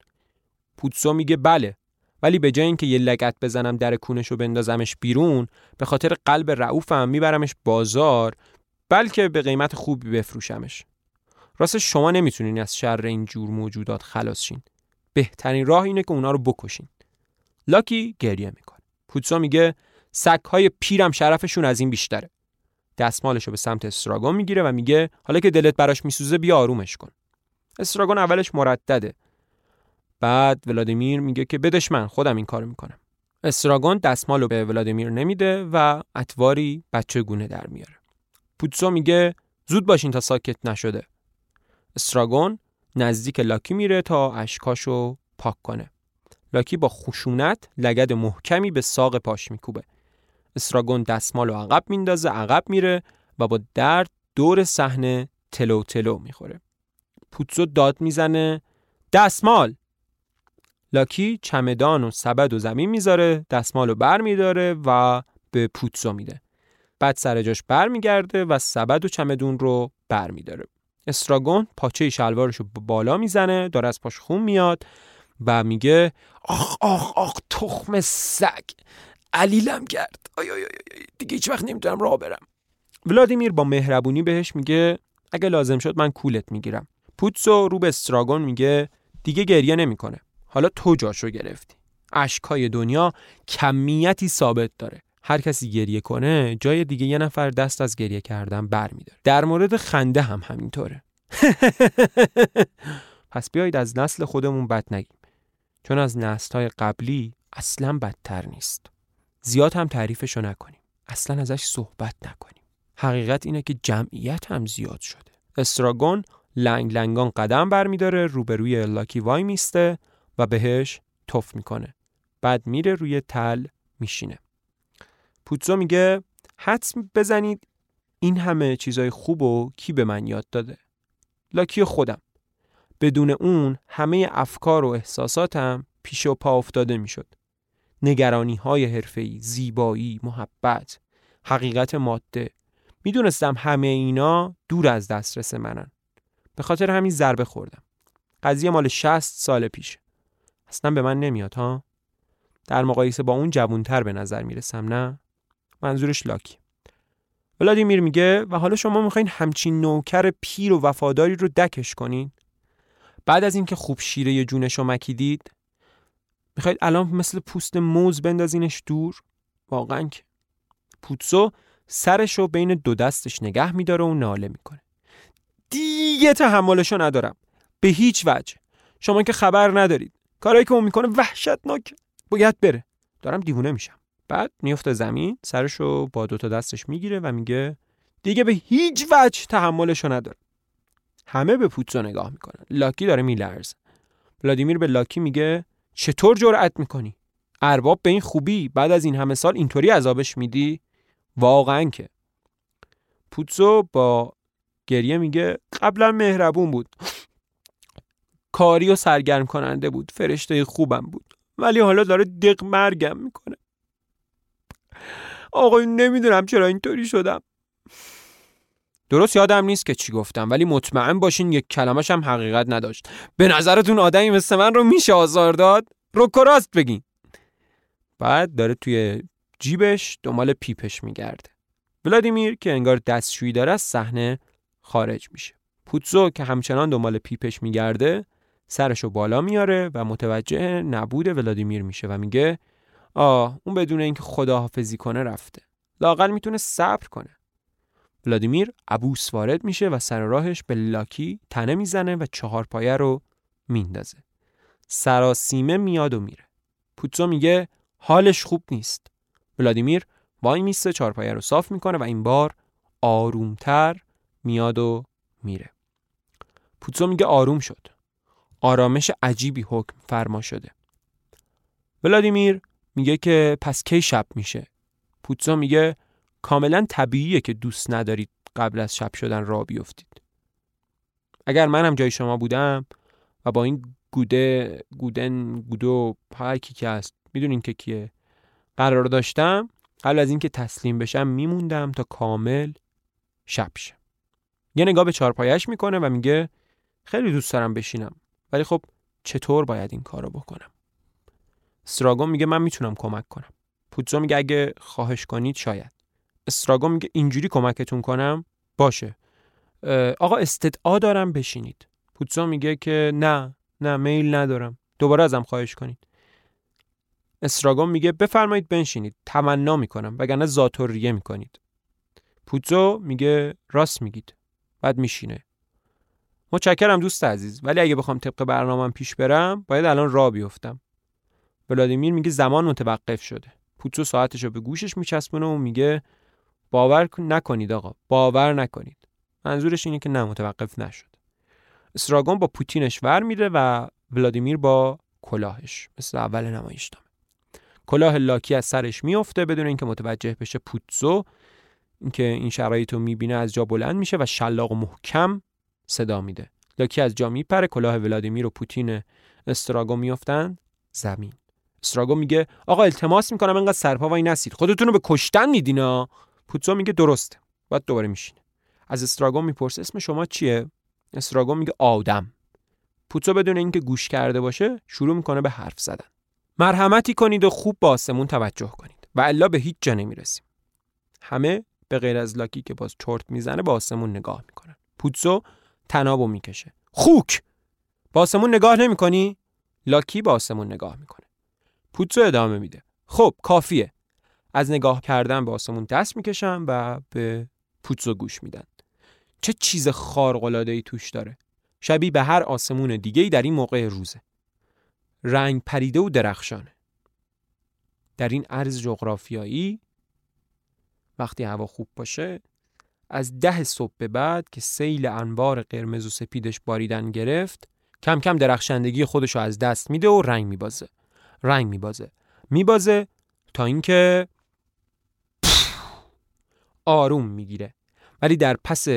پوتسو میگه بله. ولی به جای اینکه یه لگت بزنم در کونش رو بندازمش بیرون به خاطر قلب رعوفم میبرمش بازار بلکه به قیمت خوبی بفروشمش. راست شما نمی‌تونین از شر این جور موجودات خلاص شین. بهترین راه اینه که اونا رو بکشین. لاکی گریه می‌کنه. پوتسو میگه های پیرم شرفشون از این بیشتره. دستمالش رو به سمت استراگون می‌گیره و میگه حالا که دلت براش میسوزه بیا آرومش کن. استراگون اولش مردده. بعد ولادیمیر میگه که بدش من خودم این کارو می‌کنم. استراگون دستمال به ولادیمیر نمیده و اتواری بچه گونه در میاره. پوتسو میگه زود باشین تا ساکت نشده. استراگون نزدیک لاکی میره تا اشکاشو پاک کنه. لاکی با خشونت لگد محکمی به ساق پاش میکوبه. استراگون دستمال عقب میندازه عقب میره و با درد دور صحنه تلو تلو می‌خوره. پوتزو داد می‌زنه دستمال! لاکی چمدان و سبد و زمین می‌ذاره دستمال رو بر میداره و به پوتزو میده. بعد سر جاش بر میگرده و سبد و چمدون رو بر میداره. استراگون پاچه شلوارش رو بالا می‌زنه داره از پاش خون میاد و میگه آخ آخ آخ تخم سگ! علیلم کرد! آی آی آی دیگه هیچ وقت نمی‌تونم راه برم. ولادیمیر با مهربونی بهش میگه اگه لازم شد من کولت می‌گیرم. پوتسو رو به استراگون میگه دیگه گریه نمی‌کنه. حالا تو جاشو گرفتی. اشکای دنیا کمیتی ثابت داره. هر کسی گریه کنه جای دیگه یه نفر دست از گریه کردن برمیداره. در مورد خنده هم همینطوره. پس بیایید از نسل خودمون بد نگیم. چون از نسل قبلی اصلا بدتر نیست. زیاد هم تعریفشو نکنیم. اصلا ازش صحبت نکنیم. حقیقت اینه که جمعیت هم زیاد شده. استراگون لنگ لنگان قدم برمیداره روبروی لاکی وای میسته. و بهش تف می‌کنه بعد میره روی تل میشینه پوتزو میگه حدس بزنید این همه چیزای خوب و کی به من یاد داده لاکی خودم بدون اون همه افکار و احساساتم پیش و پا افتاده می‌شد نگرانی های حرفه‌ای، زیبایی، محبت، حقیقت ماده می‌دونستم همه اینا دور از دسترس منن. به خاطر همین ضربه خوردم. قضیه مال 60 سال پیشه. اصلا به من نمیاد ها. در مقایسه با اون جوونتر به نظر می‌رسم نه؟ منظورش لاکی. ولادیمیر میگه و حالا شما می‌خواین همچین نوکر پیر و وفاداری رو دکش کنین؟ بعد از اینکه خوب شیره جونش رو مکیدید می‌خواید الان مثل پوست موز بندازینش دور؟ واقعا که پوتسو سرش رو بین دو دستش نگه میداره و ناله می‌کنه دیگه تحملشو ندارم به هیچ وجه شما که خبر ندارید کارایی که اون می‌کنه وحشتناک. باید بره. دارم دیوونه میشم. بعد میفته زمین سرشو با دو تا دستش می‌گیره و میگه دیگه به هیچ وجه تحملشو نداره همه به پوتسو نگاه می‌کنن. لاکی داره میلرزه. ولادیمیر به لاکی میگه چطور جرأت می‌کنی؟ ارباب به این خوبی؟ بعد از این همه سال اینطوری عذابش میدی؟ واقعا که. پوتسو با گریه میگه قبلا مهربون بود. کاری و سرگرم کننده بود. فرشته خوبم بود. ولی حالا داره دق مرگم می‌کنه. آقای نمی‌دونم چرا اینطوری شدم. درست یادم نیست که چی گفتم ولی مطمئن باشین یک کلمش هم حقیقت نداشت. به نظرتون آدمی مثل من رو میشه آزار داد؟ رو راست بگین. بعد داره توی جیبش دنبال پیپش میگرده. ولادیمیر که انگار دستشویی داره از صحنه خارج میشه. پوتزو که همچنان دنبال پیپش میگرده سرشو بالا میاره و متوجه نبود ولادیمیر میشه و میگه آه اون بدون اینکه خداحافظی کنه رفته. لاقل می‌تونه صبر کنه. ولادیمیر ابوس وارد میشه و سر راهش به لاکی تنه می‌زنه و چهار پایه رو میندازه. سراسیمه میاد و میره. پوتزو میگه حالش خوب نیست. ولادیمیر وای میسته چارپایه رو صاف می‌کنه و این بار آرومتر میاد و میره. پوتزو میگه آروم شد. آرامش عجیبی حکم فرما شده. ولادیمیر میگه که پس کی شب میشه؟ پوتزو میگه کاملا طبیعیه که دوست ندارید قبل از شب شدن را بیفتید. اگر منم جای شما بودم و با این گوده گودن گودو پاکی که هست می‌دونین که کیه. قرار داشتم قبل از اینکه تسلیم بشم میموندم تا کامل شب شه. یه نگاه به چارپایش می‌کنه و میگه خیلی دوست دارم بشینم. ولی خب چطور باید این کارو بکنم؟ استراگون میگه من می‌تونم کمک کنم. پوتزو میگه اگه خواهش کنید شاید. استراگون میگه اینجوری کمکتون کنم باشه. آقا استدعا دارم بشینید. پوتزو میگه که نه نه میل ندارم. دوباره ازم خواهش کنید. استراگون میگه بفرمایید بنشینید. تمنا می‌کنم وگرنه زاتوریه می‌کنید. پوتزو میگه راست میگید. بعد میشینه. متشکرم دوست عزیز. ولی اگه بخوام طبق برنامه‌ام پیش برم باید الان راه بیفتم. ولادیمیر میگه زمان متوقف شده. پوتزو ساعتش رو به گوشش میچسبونه و میگه باور نکنید آقا. باور نکنید. منظورش اینه که نه متوقف نشد. استراگون با پوتینش ور میره و ولادیمیر با کلاهش مثل اول نمایش کلاه لاکی از سرش میفته بدون اینکه متوجه بشه پوتزو اینکه این شرایط رو می‌بینه از جا بلند میشه و شلاق محکم صدا میده. لاکی از جا میپره کلاه ولادیمیر و پوتین استراگو میافتن زمین. استراگو میگه آقا التماس می‌کنم انقدر سرپا وای نسید. خودتون رو به کشتن میدینا پوتزو میگه درسته. بعد دوباره میشینه. از استراگو می‌پرسه اسم شما چیه؟ استراگو میگه آدم. پوتزو بدون اینکه گوش کرده باشه شروع می‌کنه به حرف زدن. مرحمتی کنید و خوب با آسمون توجه کنید و الا به هیچ جا نمی‌رسیم. همه به غیر از لاکی که باز چرت می‌زنه با آسمون نگاه می‌کنن. پوتسو تنابو می‌کشه. خوک! با آسمون نگاه نمی‌کنی؟ لاکی با آسمون نگاه می‌کنه. پوتسو ادامه میده. خب کافیه. از نگاه کردن به آسمون دست می‌کشم و به پوتسو گوش میدن. چه چیز خارق ای توش داره. شبیه به هر آسمون دیگه ای در این موقع روزه. رنگ پریده و درخشانه. در این عرض جغرافیایی وقتی هوا خوب باشه از ده صبح به بعد که سیل انبار قرمز و سپیدش باریدن گرفت کم کم درخشندگی خودشو از دست میده و رنگ میبازه. رنگ میبازه. میبازه تا اینکه آروم می‌گیره. ولی در پس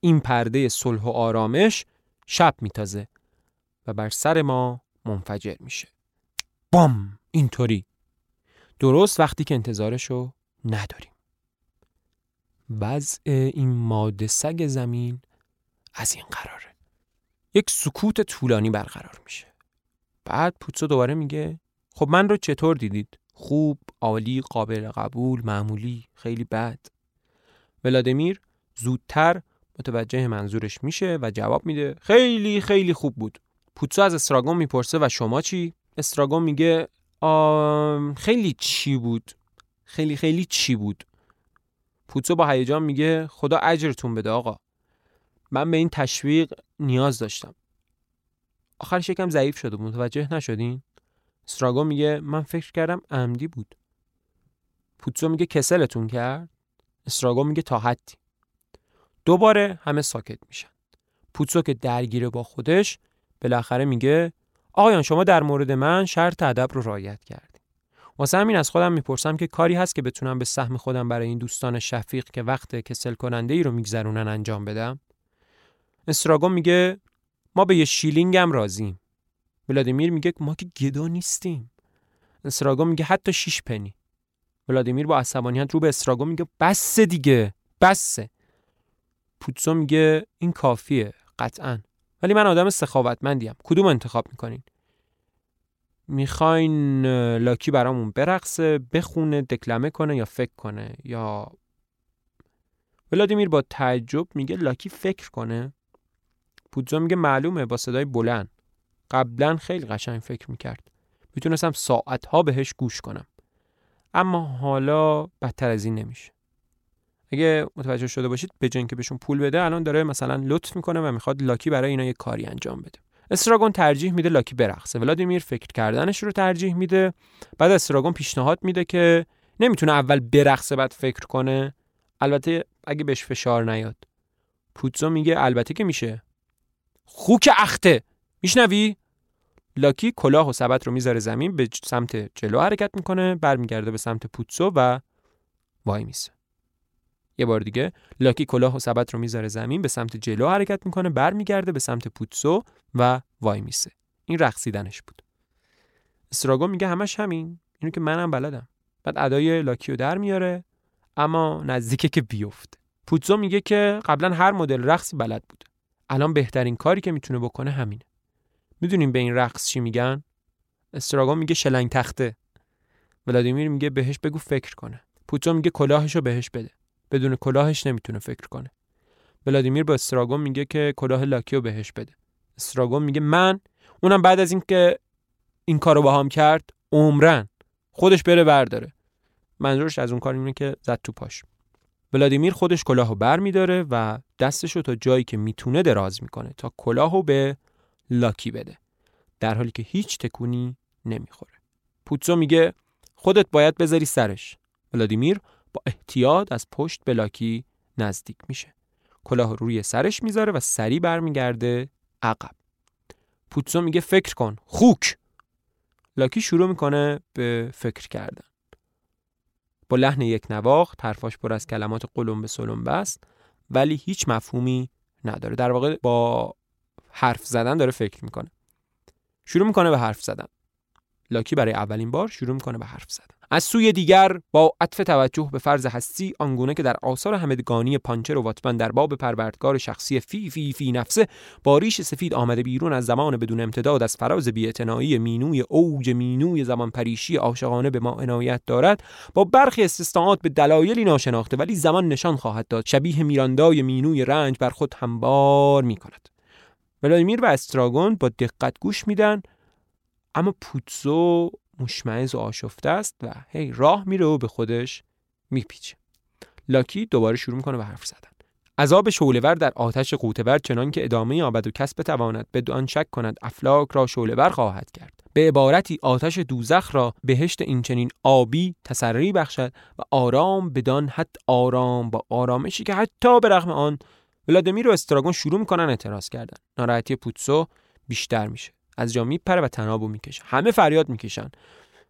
این پرده صلح و آرامش شب میتازه و بر سر ما منفجر میشه. بام! اینطوری. درست وقتی که انتظارشو نداریم. وضع این ماده سگ زمین از این قراره. یک سکوت طولانی برقرار میشه. بعد پوتسو دوباره میگه خب من رو چطور دیدید؟ خوب عالی قابل قبول معمولی خیلی بد. ولادیمیر زودتر متوجه منظورش میشه و جواب میده خیلی خیلی خوب بود. پوتسو از استراگون می‌پرسه و شما چی؟ استراگون میگه خیلی چی بود؟ خیلی خیلی چی بود؟ پوتسو با هیجان میگه خدا اجرتون بده آقا. من به این تشویق نیاز داشتم. آخرش یکم ضعیف شده متوجه نشدین؟ استراگون میگه من فکر کردم عمدی بود. پوتسو میگه کسلتون کرد؟ استراگون میگه تا حدی. دوباره همه ساکت میشن. پوتسو که درگیره با خودش بالاخره میگه آقایان شما در مورد من شرط ادب رو رعایت کردید. واسه همین از خودم می‌پرسم که کاری هست که بتونم به سهم خودم برای این دوستان شفیق که وقت کسل کننده ای رو میگذرونن انجام بدم؟ استراگون میگه ما به یه شیلینگ هم راضیم. ولادیمیر میگه ما که گدا نیستیم. استراگون میگه حتی شیش پنی. ولادیمیر با عصبانیت رو به استراگون میگه بس دیگه بسه. پوتسو میگه این کافیه قطعا. ولی من آدم سخاوتمندیم کدوم انتخاب می‌کنین؟ می‌خواین لاکی برامون برقصه بخونه دکلمه کنه یا فکر کنه؟ یا ولادیمیر با تعجب میگه لاکی فکر کنه. پوتزو میگه معلومه با صدای بلند. قبلا خیلی قشنگ فکر می‌کرد. می‌تونستم ساعتها بهش گوش کنم. اما حالا بدتر از این نمیشه. اگه متوجه شده باشید به که بهشون پول بده الان داره مثلا لطف می‌کنه و می‌خواد لاکی برای اینا یه کاری انجام بده. استراگون ترجیح میده لاکی برقصه. ولادیمیر فکر کردنش رو ترجیح میده. بعد استراگون پیشنهاد میده که نمی‌تونه اول برقصه بعد فکر کنه. البته اگه بهش فشار نیاد. پوتزو میگه البته که میشه. خوک اخته. میشنوی؟ لاکی کلاه و سبد رو می‌ذاره زمین به سمت جلو حرکت می‌کنه برمیگرده به سمت پوتسو و وای میسه. یه بار دیگه لاکی کلاه و سبد رو می‌ذاره زمین به سمت جلو حرکت می‌کنه برمیگرده به سمت پوتسو و وای میسه. این رقصیدنش بود. استراگو میگه همش همین. اینو که منم بلدم. بعد ادای لاکی رو در میاره اما نزدیکه که بیفته. پوتسو میگه که قبلا هر مدل رقصی بلد بود. الان بهترین کاری که می‌تونه بکنه همینه. می‌دونیم به این رقص چی میگن؟ استراگون میگه شلنگ تخته. ولادیمیر میگه بهش بگو فکر کنه. پوتسو میگه کلاهشو بهش بده. بدون کلاهش نمی‌تونه فکر کنه. ولادیمیر با استراگون میگه که کلاه لاکیو بهش بده. استراگون میگه من اونم بعد از اینکه این کارو باهام کرد عمرن خودش بره برداره منظورش از اون کار اینه که زد تو پاش. ولادیمیر خودش کلاهو بر میداره و دستشو تا جایی که می‌تونه دراز می‌کنه تا کلاهو به لاکی بده. در حالی که هیچ تکونی نمی‌خوره. پوتزو میگه خودت باید بذاری سرش. ولادیمیر با احتیاط از پشت به لاکی نزدیک میشه. کلاه روی سرش می‌ذاره و سری برمیگرده عقب. پوتزو میگه فکر کن خوک! لاکی شروع می‌کنه به فکر کردن. با لحن یک نواخت طرفاش پر از کلمات قلم به سلم است ولی هیچ مفهومی نداره. در واقع با حرف زدن داره فکر می‌کنه. شروع می‌کنه به حرف زدن. لاکی برای اولین بار شروع می‌کنه به حرف زدن. از سوی دیگر با عطف توجه به فرض هستی آنگونه که در آثار همگانی پانچر و واتمن در باب پروردگار شخصی فی فی فی نفسه با ریش سفید آمده بیرون از زمان بدون امتداد از فراز بیاعتنایی مینوی اوج مینوی زبان پریشی عاشقانه به ما عنایت دارد با برخی استثناءات به دلایلی ناشناخته ولی زمان نشان خواهد داد. شبیه میراندای مینوی رنج بر خود همبار می کند ولادیمیر و استراگون با دقت گوش میدن اما پوتزو مشمعز و آشفته است و هی راه میره و به خودش میپیچه. لاکی دوباره شروع می‌کنه به حرف زدن. عذاب شولور در آتش قوتور چنان که ادامه آبد و کسب تواند به آن شک کند افلاک را شولور خواهد کرد. به عبارتی آتش دوزخ را بهشت این چنین آبی تسری بخشد و آرام بدان حد آرام با آرامشی که حتی به رغم آن ولادیمیر و استراگون شروع می‌کنن اعتراض کردن. ناراحتی پوتسو بیشتر میشه. از جا میپره و تنابو می‌کشه. همه فریاد می‌کشن.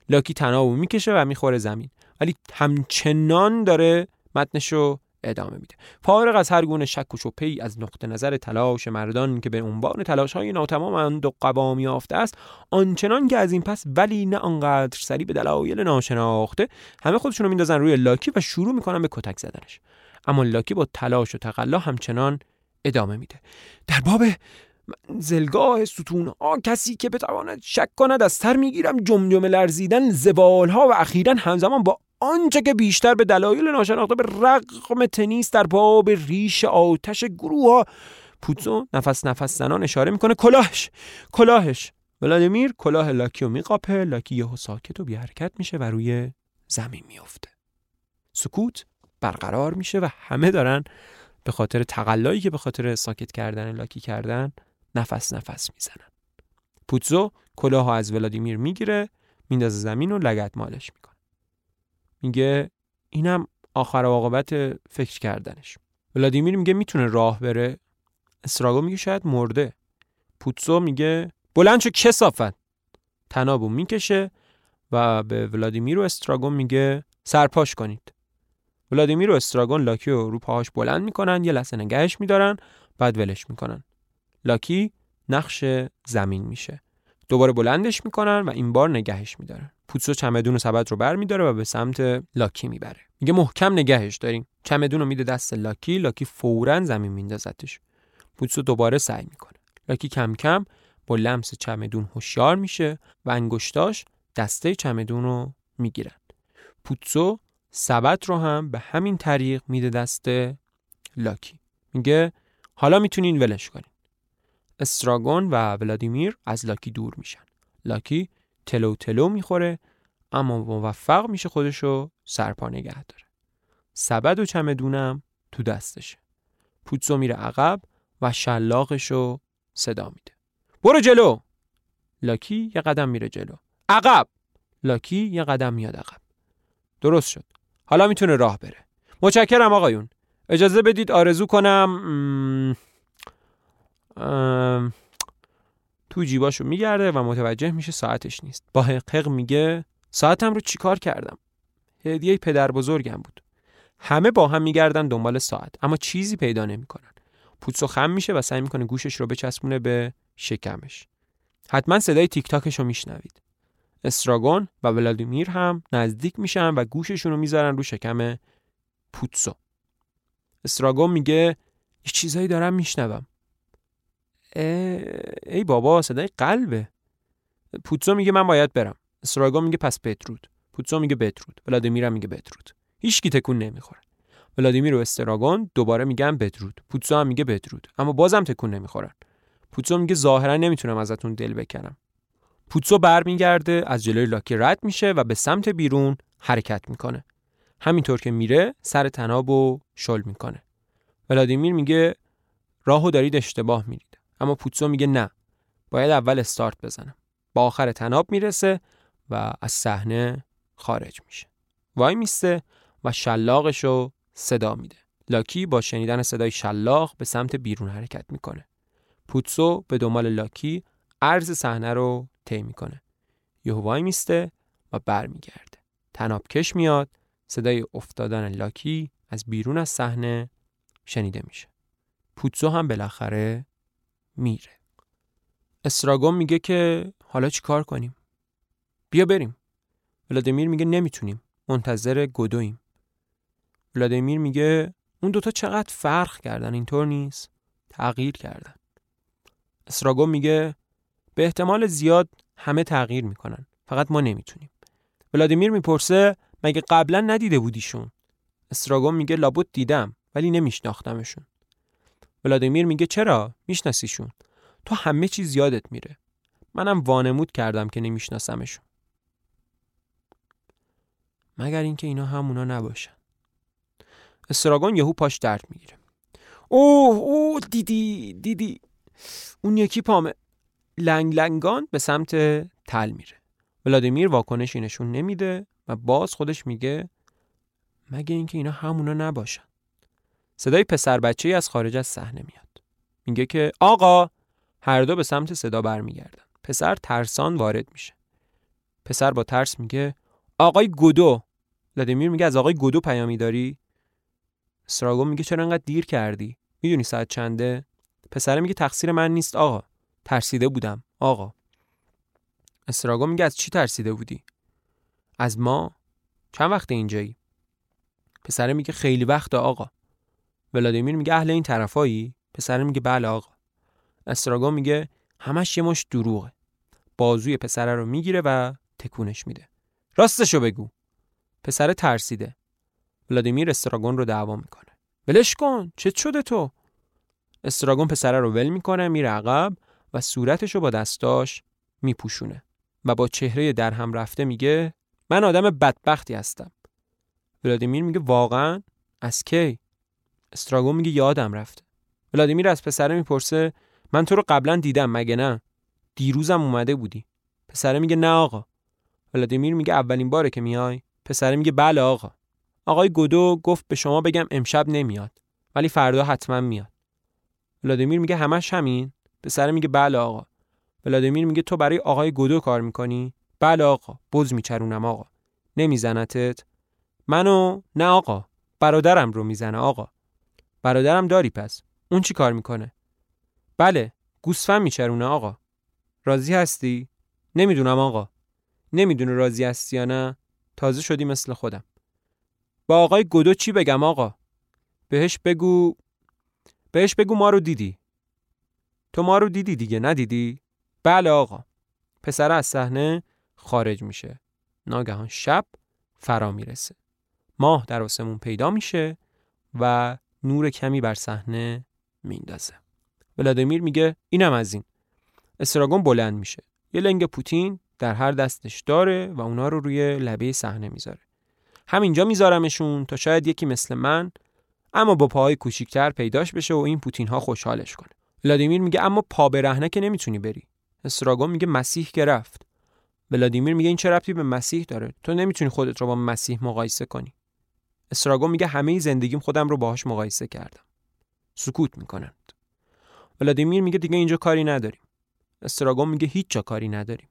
لاکی تنابو می‌کشه و می‌خوره زمین. ولی همچنان داره متنشو ادامه میده. فارغ از هر گونه شک و شبهه از نقطه نظر تلاش مردان که به عنوان تلاش های ناتمامند و قوام یافته است آنچنان که از این پس ولی نه آنقدر سری به دلایل ناشناخته همه خودشون رو میندازن روی لاکی و شروع می‌کنن به کتک زدنش. اما لاکی با تلاش و تقلا همچنان ادامه میده. در باب زلگاه ستون ها کسی که بتواند شک کند از سر می‌گیرم. جمجمه لرزیدن زبال ها و اخیرا همزمان با آنچه که بیشتر به دلایل ناشناخته به رقم تنیس در باب ریش آتش گروه ها پوتزو نفس نفس زنان اشاره می‌کنه. کلاهش کلاهش. ولادیمیر کلاه لاکی رو میقاپه. لاکی یهو ساکت و بی حرکت میشه و روی زمین میفته سکوت برقرار میشه و همه دارن به خاطر تقلایی که به خاطر ساکت کردن لاکی کردن نفس نفس می‌زنن. پوتزو کلاه از ولادیمیر می‌گیره میندازه زمین و لگت مالش می‌کنه. میگه اینم آخر عاقبت فکر کردنش. ولادیمیر میگه می‌تونه راه بره. استراگو میگه شاید مرده. پوتسو میگه بلند شو کسافت. تنابو می‌کشه و به ولادیمیر و استراگون میگه سرپاش کنید. ولادیمیر و استراگون لاکی رو رو پاهاش بلند می‌کنن یه لحظه نگهش میدارن بعد ولش می‌کنن. لاکی نقش زمین میشه. دوباره بلندش می‌کنن و این بار نگهش میدارن. پوتسو چمدون و سبد رو بر میداره و به سمت لاکی می‌بره. میگه محکم نگهش داریم. چمدون رو میده دست لاکی لاکی فورا زمین میندازتش. پوتسو دوباره سعی می‌کنه. لاکی کم کم با لمس چمدون هوشیار میشه و انگشتاش دسته چمدون رو می‌گیرن. پوتسو سبد رو هم به همین طریق میده دست لاکی. میگه حالا می‌تونین ولش کنین. استراگون و ولادیمیر از لاکی دور میشن. لاکی تلو تلو می‌خوره اما موفق میشه خودشو سرپا نگه داره. سبد و چمدونم تو دستشه. پوتسو میره عقب و شلاقشو صدا میده. برو جلو! لاکی یه قدم میره جلو. عقب! لاکی یه قدم میاد عقب. درست شد. حالا می‌تونه راه بره. متشکرم آقایون. اجازه بدید آرزو کنم تو جیباشو میگرده و متوجه میشه ساعتش نیست. با حقق میگه ساعتم رو چیکار کردم؟ هدیه پدر بزرگم بود. همه با هم میگردن دنبال ساعت اما چیزی پیدا نمی‌کنن. پوتسو خم میشه و سعی می‌کنه گوشش رو بچسبونه به شکمش. حتما صدای تیک تاکش رو میشنوید. استراگون و ولادیمیر هم نزدیک میشن و گوششون رو می‌ذارن رو شکم پوتسو. استراگون میگه یه چیزایی دارم میشنوم. ای بابا صدای قلبه. پوتسو میگه من باید برم. استراگون میگه پس بدرود پوتسو میگه بدرود ولادیمیر میگه بدرود هیچکی تکون نمی‌خوره. ولادیمیر و استراگون دوباره میگن بدرود پوتسو هم میگه بدرود اما بازم تکون نمی‌خورن. پوتسو میگه ظاهرا نمی‌تونم ازتون دل بکنم. پوتسو برمیگرده از جلوی لاکی رد میشه و به سمت بیرون حرکت می‌کنه. همینطور که میره سر تناب و شل می‌کنه. ولادیمیر میگه راهو دارید اشتباه میرید. اما پوتسو میگه نه. باید اول استارت بزنم. با آخر تناب می‌رسه و از صحنه خارج میشه. وای میسته و شلاقشو صدا میده. لاکی با شنیدن صدای شلاق به سمت بیرون حرکت می‌کنه. پوتسو به دنبال لاکی عرض صحنه رو طی می‌کنه. یهو وای میسته و برمیگرده. تناب کش میاد. صدای افتادن لاکی از بیرون از صحنه شنیده میشه. پوتسو هم بالاخره میره. استراگون میگه که حالا چی کار کنیم؟ بیا بریم. ولادیمیر میگه نمی‌تونیم. منتظر گدویم ولادیمیر میگه اون دوتا چقدر فرق کردن؟ اینطور نیست. تغییر کردن. استراگون میگه به احتمال زیاد همه تغییر می‌کنن. فقط ما نمی‌تونیم. ولادیمیر می‌پرسه مگه قبلا ندیده بودیشون؟ استراگون میگه لابد دیدم ولی نمیشناختمشون. ولادیمیر میگه چرا؟ میشناسیشون. تو همه چیز یادت میره. منم وانمود کردم که نمیشناسمشون. مگر اینکه اینا همونا نباشن. استراگون یهو پاش درد می‌گیره. اوه اوه دیدی دیدی. اون یکی پامه لنگ لنگان به سمت تل میره. ولادیمیر واکنشی نشون نمیده و باز خودش میگه مگه اینکه اینا همونا نباشن. صدای پسر بچه ای از خارج از صحنه میاد. میگه که آقا هر دو به سمت صدا برمیگردن. پسر ترسان وارد میشه. پسر با ترس میگه آقای گودو. ولادیمیر میگه از آقای گودو پیامی داری؟ استراگون میگه چرا انقدر دیر کردی؟ می‌دونی ساعت چنده؟ پسره میگه تقصیر من نیست آقا. ترسیده بودم. آقا. استراگون میگه از چی ترسیده بودی؟ از ما. چند وقت اینجایی؟ پسره میگه خیلی وقت آقا. ولادیمیر میگه اهل این طرفایی؟ پسره میگه بله آقا. استراگون میگه همش یه مش دروغه. بازوی پسره رو می‌گیره و تکونش میده. راستشو بگو. پسر ترسیده. ولادیمیر استراگون رو دعوا می‌کنه. ولش کن. چه شده تو؟ استراگون پسره رو ول می‌کنه میره عقب و صورتش رو با دستاش میپوشونه و با چهره در هم رفته میگه من آدم بدبختی هستم. ولادیمیر میگه واقعا؟ از کی؟ استراگون میگه یادم رفته ولادیمیر از پسره می‌پرسه من تو رو قبلا دیدم مگه نه؟ دیروزم اومده بودی. پسره میگه نه آقا. ولادیمیر میگه اولین باره که میای؟ پسره میگه بله آقا. آقای گودو گفت به شما بگم امشب نمیاد ولی فردا حتما میاد. ولادیمیر میگه همش همین؟ پسره میگه بله آقا. ولادیمیر میگه تو برای آقای گودو کار می‌کنی؟ بله آقا بز میچرونم آقا. نمیزنتت؟ منو؟ نه آقا. برادرم رو می‌زنه آقا. برادرم داری پس. اون چی کار می‌کنه؟ بله گوسفند میچرونه آقا. راضی هستی؟ نمی‌دونم آقا. نمی‌دونه راضی هستی یا نه؟ تازه شدی مثل خودم. با آقای گدو چی بگم آقا؟ بهش بگو بهش بگو ما رو دیدی. تو ما رو دیدی دیگه ندیدی؟ بله آقا. پسر از صحنه خارج میشه. ناگهان شب فرا می‌رسه. ماه در آسمون پیدا میشه و نور کمی بر صحنه میندازه ولادیمیر میگه اینم از این. استراگون بلند میشه. یه لنگ پوتین در هر دستش داره و اونا رو روی لبه صحنه می‌ذاره. همینجا میذارمشون تا شاید یکی مثل من اما با پاهای کوچیکتر پیداش بشه و این پوتین ها خوشحالش کنه. ولادیمیر میگه اما پا برهنه که نمی‌تونی بری. استراگون میگه مسیح که رفت. ولادیمیر میگه این چه ربطی به مسیح داره؟ تو نمی‌تونی خودت رو با مسیح مقایسه کنی. استراگون میگه همه زندگیم خودم رو باهاش مقایسه کردم. سکوت می‌کنند. ولادیمیر میگه دیگه اینجا کاری نداریم. استراگون میگه هیچ جا کاری نداریم.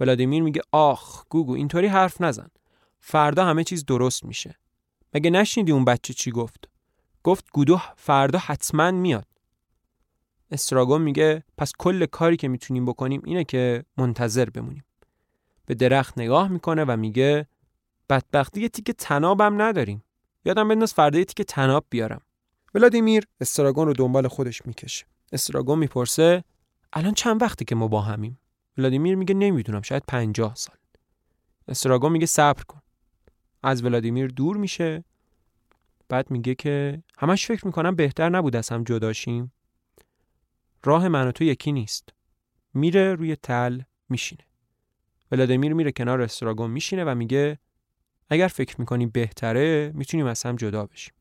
ولادیمیر میگه آخ گوگو اینطوری حرف نزن. فردا همه چیز درست میشه. مگه نشنیدی اون بچه چی گفت؟ گفت گودو فردا حتما میاد. استراگون میگه پس کل کاری که می‌تونیم بکنیم اینه که منتظر بمونیم. به درخت نگاه می‌کنه و میگه بدبختی یه تیک تنابم نداریم. یادم بنداز فردا یه تیک تناب بیارم. ولادیمیر استراگون رو دنبال خودش می‌کشه. استراگون می‌پرسه الان چند وقتی که ما با همیم؟ ولادیمیر میگه نمی‌دونم شاید پنجاه سال. استراگون میگه صبر کن. از ولادیمیر دور میشه. بعد میگه که همش فکر می‌کنم بهتر نبود از هم جداشیم راه من و تو یکی نیست. میره روی تل میشینه. ولادیمیر میره کنار استراگون میشینه و میگه اگر فکر می‌کنی بهتره می‌تونیم از هم جدا بشیم.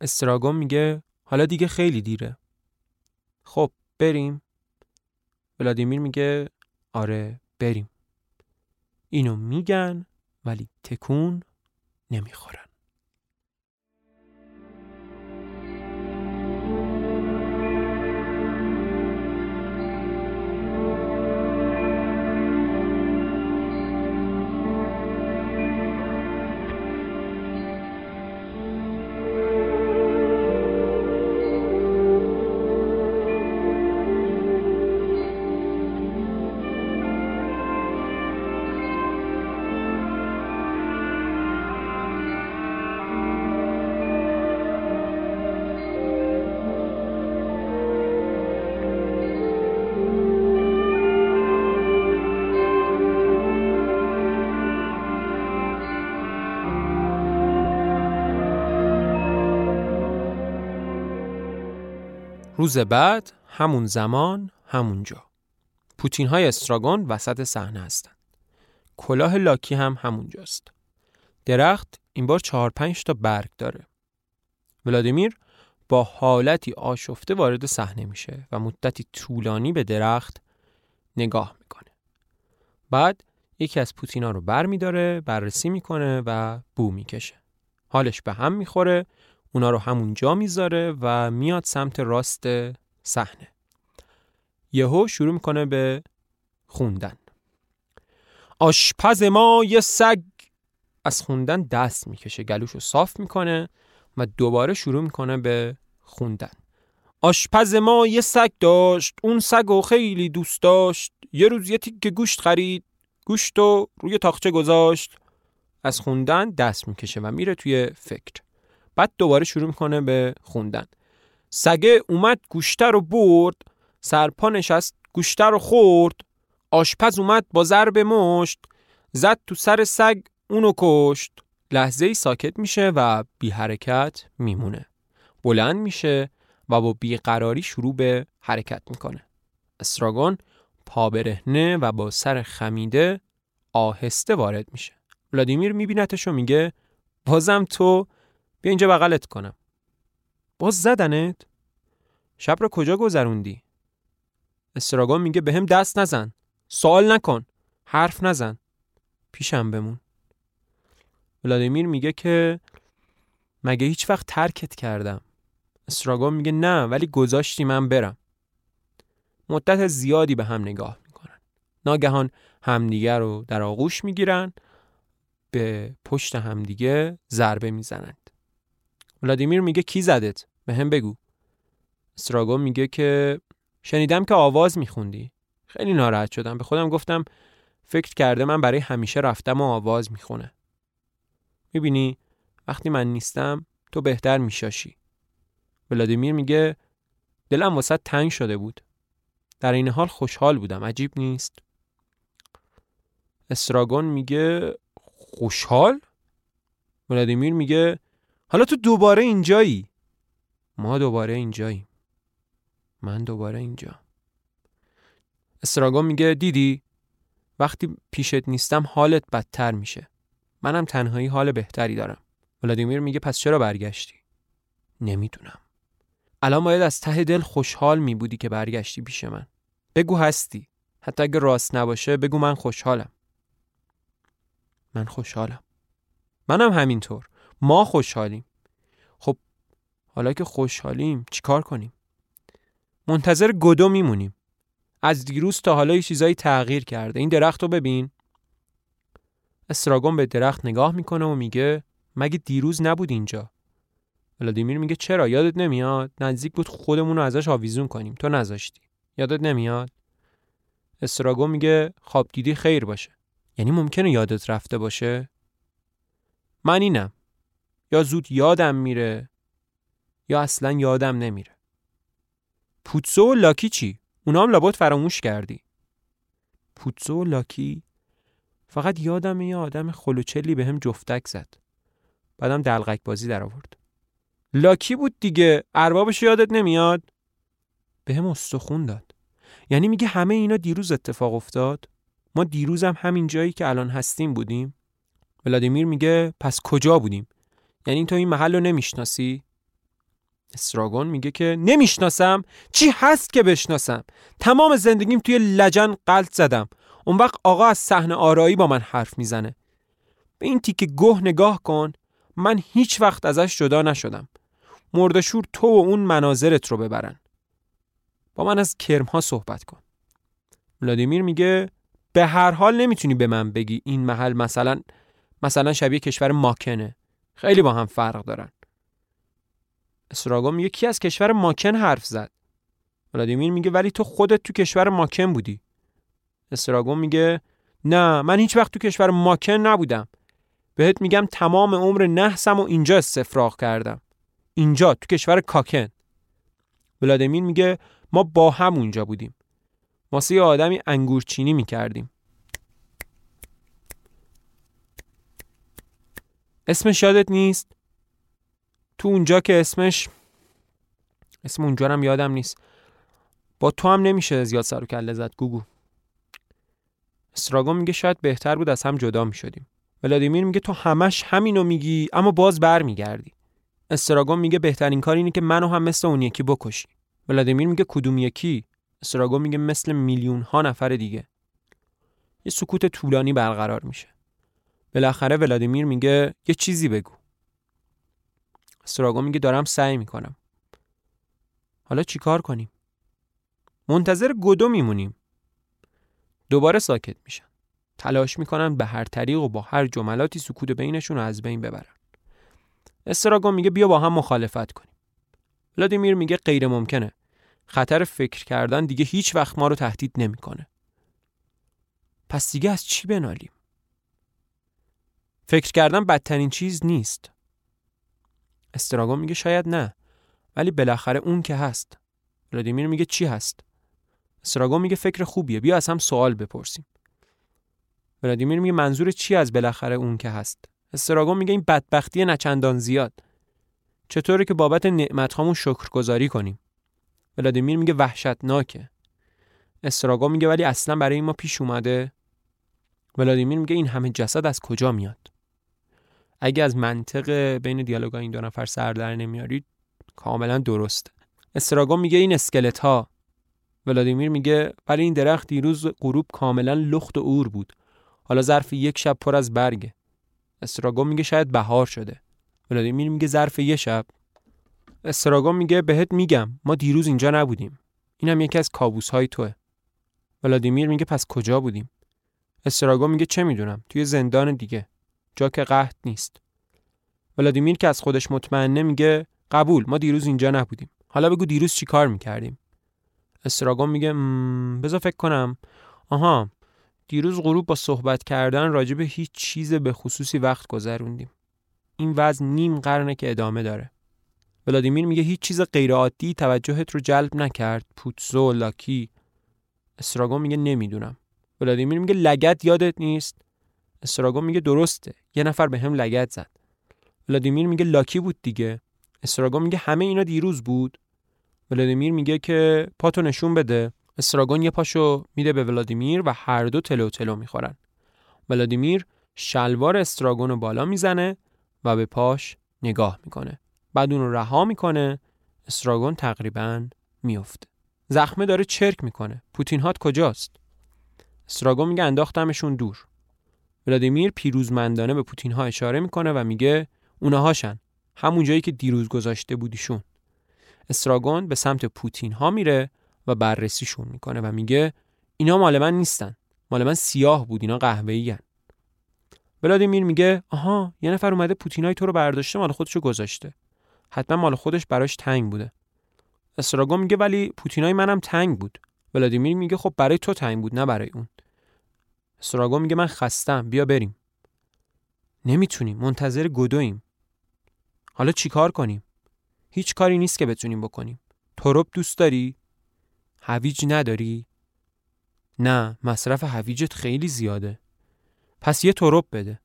استراگون میگه حالا دیگه خیلی دیره. خب بریم. ولادیمیر میگه آره بریم. اینو میگن ولی تکون نمی‌خورن. روز بعد همون زمان همونجا پوتین های استراگون وسط صحنه هستند کلاه لاکی هم همونجاست درخت این بار چهار پنج تا برگ داره. ولادیمیر با حالتی آشفته وارد صحنه میشه و مدتی طولانی به درخت نگاه می‌کنه. بعد یکی از پوتینا رو بر میداره بررسی می‌کنه و بو می‌کشه. حالش به هم می‌خوره اونا رو همون جا می‌ذاره و میاد سمت راست صحنه. یهو شروع می‌کنه به خوندن. آشپز ما یه سگ! از خوندن دست می‌کشه گلوش رو صاف می‌کنه و دوباره شروع می‌کنه به خوندن. آشپز ما یه سگ داشت اون سگ و خیلی دوست داشت. یه روز یه تیکه گوشت خرید گوشت رو روی تاخچه گذاشت. از خوندن دست می‌کشه و میره توی فکر. بعد دوباره شروع می‌کنه به خوندن. سگه اومد گوشته رو برد سرپا نشست گوشته رو خورد آشپز اومد با ضرب مشت زد تو سر سگ اونو کشت. لحظه ای ساکت میشه و بی حرکت میمونه. بلند میشه و با بیقراری شروع به حرکت می‌کنه. استراگون پا برهنه و با سر خمیده آهسته وارد میشه. ولادیمیر میبینتش و میگه بازم تو بیا اینجا بغلت کنم. باز زدنت؟ شب را کجا گذروندی؟ استراگون میگه به هم دست نزن. سوال نکن. حرف نزن. پیشم بمون. ولادیمیر میگه که مگه هیچ وقت ترکت کردم. استراگون میگه نه ولی گذاشتی من برم. مدت زیادی به هم نگاه می‌کنن. ناگهان همدیگه رو در آغوش می‌گیرن به پشت همدیگه ضربه می‌زنند ولادیمیر میگه کی زدت؟ به هم بگو. استراگون میگه که شنیدم که آواز میخوندی. خیلی ناراحت شدم. به خودم گفتم فکر کرده من برای همیشه رفتم و آواز می‌خونه. می‌بینی وقتی من نیستم تو بهتر میشاشی. ولادیمیر میگه دلم واسه تنگ شده بود. در این حال خوشحال بودم. عجیب نیست. استراگون میگه خوشحال؟ ولادیمیر میگه حالا تو دوباره اینجایی؟ ما دوباره اینجاییم. من دوباره اینجا. استراگون میگه دیدی؟ وقتی پیشت نیستم حالت بدتر میشه. منم تنهایی حال بهتری دارم. ولادیمیر میگه پس چرا برگشتی؟ نمی‌دونم. الان باید از ته دل خوشحال میبودی که برگشتی پیش من. بگو هستی. حتی اگه راست نباشه بگو من خوشحالم. من خوشحالم. منم همینطور. ما خوشحالیم. خب حالا که خوشحالیم چیکار کنیم؟ منتظر گدو میمونیم. از دیروز تا حالا یه چیزایی تغییر کرده. این درخت رو ببین. استراگون به درخت نگاه می‌کنه و میگه مگه دیروز نبود اینجا؟ ولادیمیر میگه چرا؟ یادت نمیاد؟ نزدیک بود خودمون رو ازش آویزون کنیم. تو نذاشتی. یادت نمیاد؟ استراگون میگه خواب دیدی خیر باشه. یعنی ممکنه یادت رفته باشه؟ من اینم. یا زود یادم میره یا اصلا یادم نمیره. پوتسو و لاکی چی؟ اونا هم لابد فراموش کردی. پوتسو و لاکی فقط یادم یه آدم خلوچلی به هم جفتک زد. بعدم دلغک بازی در آورد. لاکی بود دیگه. اربابش یادت نمیاد؟ به هم استخون داد. یعنی میگه همه اینا دیروز اتفاق افتاد؟ ما دیروز هم همین جایی که الان هستیم بودیم؟ ولادیمیر میگه پس کجا بودیم؟ یعنی تو این محل رو نمی‌شناسی؟ استراگون میگه که نمی‌شناسم. چی هست که بشناسم؟ تمام زندگیم توی لجن قلط زدم. اون وقت آقا از صحنه آرایی با من حرف می‌زنه. به این تیکه گوه نگاه کن. من هیچ وقت ازش جدا نشدم. مردشور تو و اون مناظرت رو ببرن. با من از کرمها صحبت کن. ولادیمیر میگه به هر حال نمی‌تونی به من بگی این محل مثلا مثلا شبیه کشور ماکنه. خیلی با هم فرق دارن. اسراگو میگه کی از کشور ماکن حرف زد. ولادیمیر میگه ولی تو خودت تو کشور ماکن بودی. استراگون میگه نه من هیچ وقت تو کشور ماکن نبودم. بهت میگم تمام عمر نحسم و اینجا استفراغ کردم. اینجا تو کشور کاکن. ولادیمیر میگه ما با هم اونجا بودیم. واسه یه آدمی انگورچینی می‌کردیم. اسمش یادت نیست؟ تو اونجا که اسمش اسم اونجا هم یادم نیست. با تو هم نمیشه زیاد سر و کله زد گوگو. استراگون میگه شاید بهتر بود از هم جدا می‌شدیم. ولادیمیر میگه تو همش همینو میگی اما باز برمیگردی. استراگون میگه بهترین کار اینه که منو هم مثل اون یکی بکشی. ولادیمیر میگه کدوم یکی؟ استراگون میگه مثل میلیون ها نفر دیگه. یه سکوت طولانی برقرار میشه. بالاخره ولادیمیر میگه یه چیزی بگو. استراگون میگه دارم سعی می‌کنم. حالا چیکار کنیم؟ منتظر گدو میمونیم. دوباره ساکت میشن. تلاش می‌کنن به هر طریق و با هر جملاتی سکوت بینشون رو از بین ببرن. استراگون میگه بیا با هم مخالفت کنیم. ولادیمیر میگه غیر ممکنه. خطر فکر کردن دیگه هیچ وقت ما رو تهدید نمی‌کنه. پس دیگه از چی بنالیم؟ فکر کردن بدترین چیز نیست. استراگون میگه شاید نه ولی بالاخره اون که هست. ولادیمیر میگه چی هست؟ استراگون میگه فکر خوبیه بیا از هم سوال بپرسیم. ولادیمیر میگه منظور چی از بالاخره اون که هست؟ استراگون میگه این بدبختی نچندان زیاد. چطوره که بابت نعمت شکرگزاری کنیم؟ ولادیمیر میگه وحشتناکه. استراگون میگه ولی اصلا برای ما پیش اومده؟ ولادیمیر میگه این همه جسد از کجا میاد؟ اگه از منطق بین دیالوگا این دو نفر سر در نمیارید کاملا درسته استراگون میگه این اسکلت ها ولادیمیر میگه ولی این درخت دیروز غروب کاملا لخت و اور بود. حالا ظرف یک شب پر از برگه. استراگون میگه شاید بهار شده. ولادیمیر میگه ظرف یه شب. استراگون میگه بهت میگم ما دیروز اینجا نبودیم. اینم یکی از کابوس های توه. ولادیمیر میگه پس کجا بودیم؟ استراگون میگه چه می‌دونم توی زندان دیگه. جا که قحط نیست. ولادیمیر که از خودش مطمئنه میگه قبول ما دیروز اینجا نبودیم. حالا بگو دیروز چی کار می‌کردیم؟ استراگون میگه بذار فکر کنم. آها دیروز غروب با صحبت کردن راجع به هیچ چیز به خصوصی وقت گذروندیم. این وضع نیم قرنه که ادامه داره. ولادیمیر میگه هیچ چیز غیرعادی توجهت رو جلب نکرد. پوتزو لاکی. استراگون میگه نمی‌دونم. ولادیمیر میگه لگت یادت نیست؟ استراگون میگه درسته. یه نفر به هم لگت زد. ولادیمیر میگه لاکی بود دیگه. استراگون میگه همه اینا دیروز بود. ولادیمیر میگه که پاتو نشون بده. استراگون یه پاشو میده به ولادیمیر و هر دو تلو تلو می‌خورن. ولادیمیر شلوار استراگون رو بالا می‌زنه و به پاش نگاه می‌کنه. بعد اون رو رها می‌کنه. استراگون تقریبا میفته. زخمه داره چرک می‌کنه. پوتین هات کجاست؟ استراگون میگه انداختمشون دور. ولادیمیر پیروزمندانه به پوتین ها اشاره می‌کنه و میگه اونهاشن همون جایی که دیروز گذاشته بودیشون. استراگون به سمت پوتین ها میره و بررسیشون می‌کنه و میگه اینا مال من نیستن. مال من سیاه بود اینا قهوه‌ای ولادیمیر میگه آها یه نفر اومده پوتینای تو رو برداشته مال خودشو گذاشته. حتما مال خودش براش تنگ بوده. استراگون میگه ولی پوتینای منم تنگ بود. ولادیمیر میگه خب برای تو تنگ بود نه برای اون. استراگون میگه من خستم بیا بریم. نمی‌تونیم منتظر گدویم حالا چیکار کنیم؟ هیچ کاری نیست که بتونیم بکنیم. تروب دوست داری؟ هویج نداری؟ نه مصرف هویجت خیلی زیاده. پس یه تروب بده.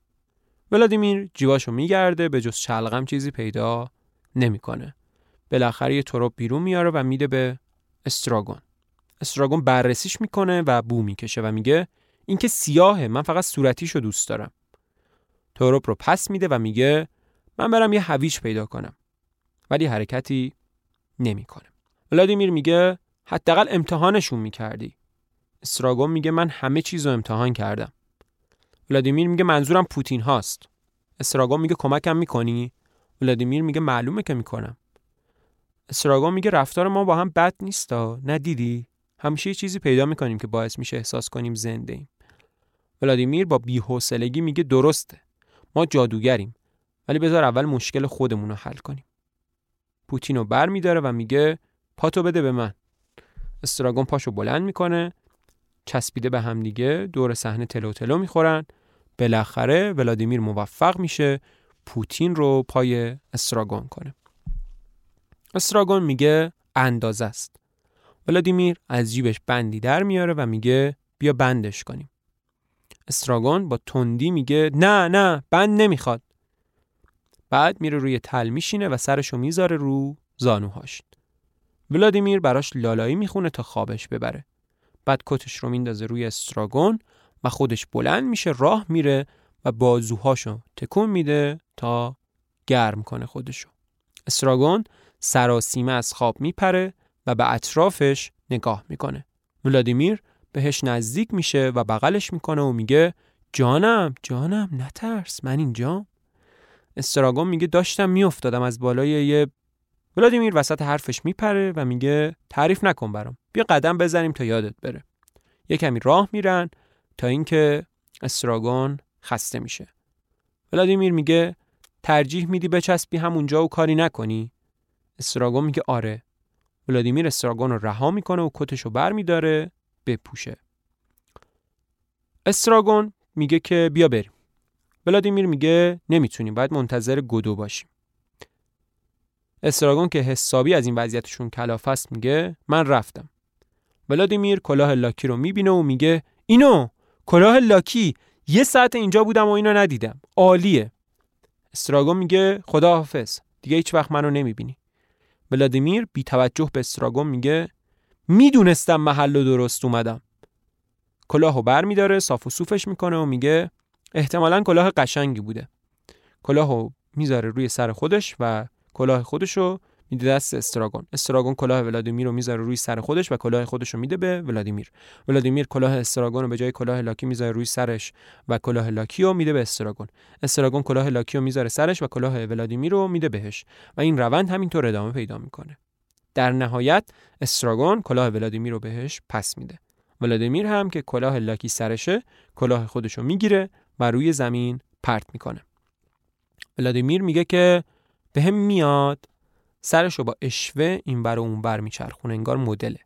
ولادیمیر جیباشو میگرده به جز چلغم چیزی پیدا نمی‌کنه. بالاخره یه تروب بیرون میاره و میده به استراگون. استراگون بررسیش می‌کنه و بو می‌کشه و میگه این که سیاهه من فقط صورتیشو دوست دارم. تروب رو پس میده و میگه من برم یه هویج پیدا کنم. ولی حرکتی نمی‌کنه. ولادیمیر میگه حداقل امتحانشون می‌کردی. استراگون میگه من همه چیز رو امتحان کردم. ولادیمیر میگه منظورم پوتین هاست. استراگون میگه کمکم می‌کنی؟ ولادیمیر میگه معلومه که می‌کنم. استراگون میگه رفتار ما با هم بد نیستا ندیدی؟ همیشه چیزی پیدا می‌کنیم که باعث میشه احساس کنیم زنده ایم. ولادیمیر با بی‌حوصلگی میگه درسته. ما جادوگریم. ولی بذار اول مشکل خودمون رو حل کنیم. پوتین رو بر میداره و میگه پاتو بده به من. استراگون پاشو بلند می‌کنه چسبیده به هم دیگه دور صحنه تلو تلو می‌خورن بالاخره ولادیمیر موفق میشه پوتین رو پای استراگون کنه استراگون میگه اندازه است ولادیمیر از جیبش بندی در میاره و میگه بیا بندش کنیم استراگون با تندی میگه نه نه بند نمی‌خواد. بعد میره روی تل میشینه و سرشو می‌ذاره رو زانوهاش. ولادیمیر براش لالایی می‌خونه تا خوابش ببره. بعد کتش رو میندازه روی استراگون و خودش بلند میشه راه میره و بازوهاشو تکون میده تا گرم کنه خودشو. استراگون سراسیمه از خواب میپره و به اطرافش نگاه می‌کنه. ولادیمیر بهش نزدیک میشه و بغلش می‌کنه و میگه جانم جانم نترس من اینجا؟ استراگون میگه داشتم میافتادم از بالای یه ولادیمیر وسط حرفش میپره و میگه تعریف نکن برام بیا قدم بزنیم تا یادت بره. یه کمی راه میرن تا اینکه استراگون خسته میشه. ولادیمیر میگه ترجیح میدی بچسبی همونجا و کاری نکنی؟ استراگون میگه آره. ولادیمیر استراگون رو رها می‌کنه و کتش رو بر میداره بپوشه. استراگون میگه که بیا بریم. ولادیمیر میگه نمی‌تونیم باید منتظر گدو باشیم. استراگون که حسابی از این وضعیتشون کلاف است میگه من رفتم. ولادیمیر کلاه لاکی رو می‌بینه و میگه اینو کلاه لاکی یه ساعت اینجا بودم و اینو ندیدم. عالیه. استراگون میگه خداحافظ دیگه هیچ وقت منو نمی‌بینی. ولادیمیر بی توجه به استراگون میگه می‌دونستم محل و درست اومدم. کلاهو بر میداره صاف و صوفش می‌کنه و میگه احتمالا کلاه قشنگی بوده. کلاهو می‌ذاره روی سر خودش و کلاه خودشو میده دست استراگون. استراگون کلاه ولادیمیر رو می‌ذاره روی سر خودش و کلاه خودش رو میده به ولادیمیر. ولادیمیر کلاه استراگون رو به جای کلاه لاکی می‌ذاره روی سرش و کلاه لاکی رو میده به استراگون. استراگون کلاه لاکی رو می‌ذاره سرش و کلاه ولادیمیر رو میده بهش و این روند همینطور ادامه پیدا می‌کنه. در نهایت استراگون کلاه ولادیمیر رو بهش پس میده. ولادیمیر هم که کلاه لاکی سرشه کلاه خودش رو می‌گیره و روی زمین پرت می‌کنه. ولادیمیر میگه که به هم میاد سرش رو با اشوه این بر اون بر میچرخونه انگار مدله.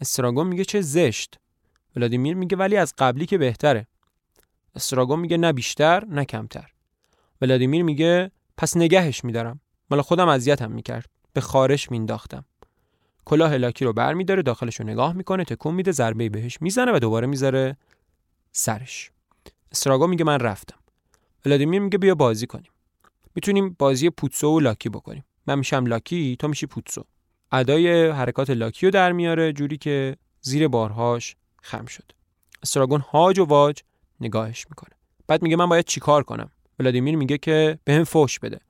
استراگون میگه چه زشت. ولادیمیر میگه ولی از قبلی که بهتره. استراگون میگه نه بیشتر نه کمتر. ولادیمیر میگه پس نگهش میدارم. مال خودم اذیتم می‌کرد. به خارش مینداختم کلاه لاکی رو بر میداره داخلش رو نگاه می‌کنه تکون میده ضربه بهش می‌زنه و دوباره می‌ذاره سرش. استراگون میگه من رفتم. ولادیمیر میگه بیا بازی کنیم. می‌تونیم بازی پوتسو و لاکی بکنیم. من میشم لاکی تو میشی پوتسو. ادای حرکات لاکی رو در میاره جوری که زیر بارهاش خم شد. استراگون هاج و واج نگاهش می‌کنه. بعد میگه من باید چیکار کنم؟ ولادیمیر میگه که به هم فوش بده.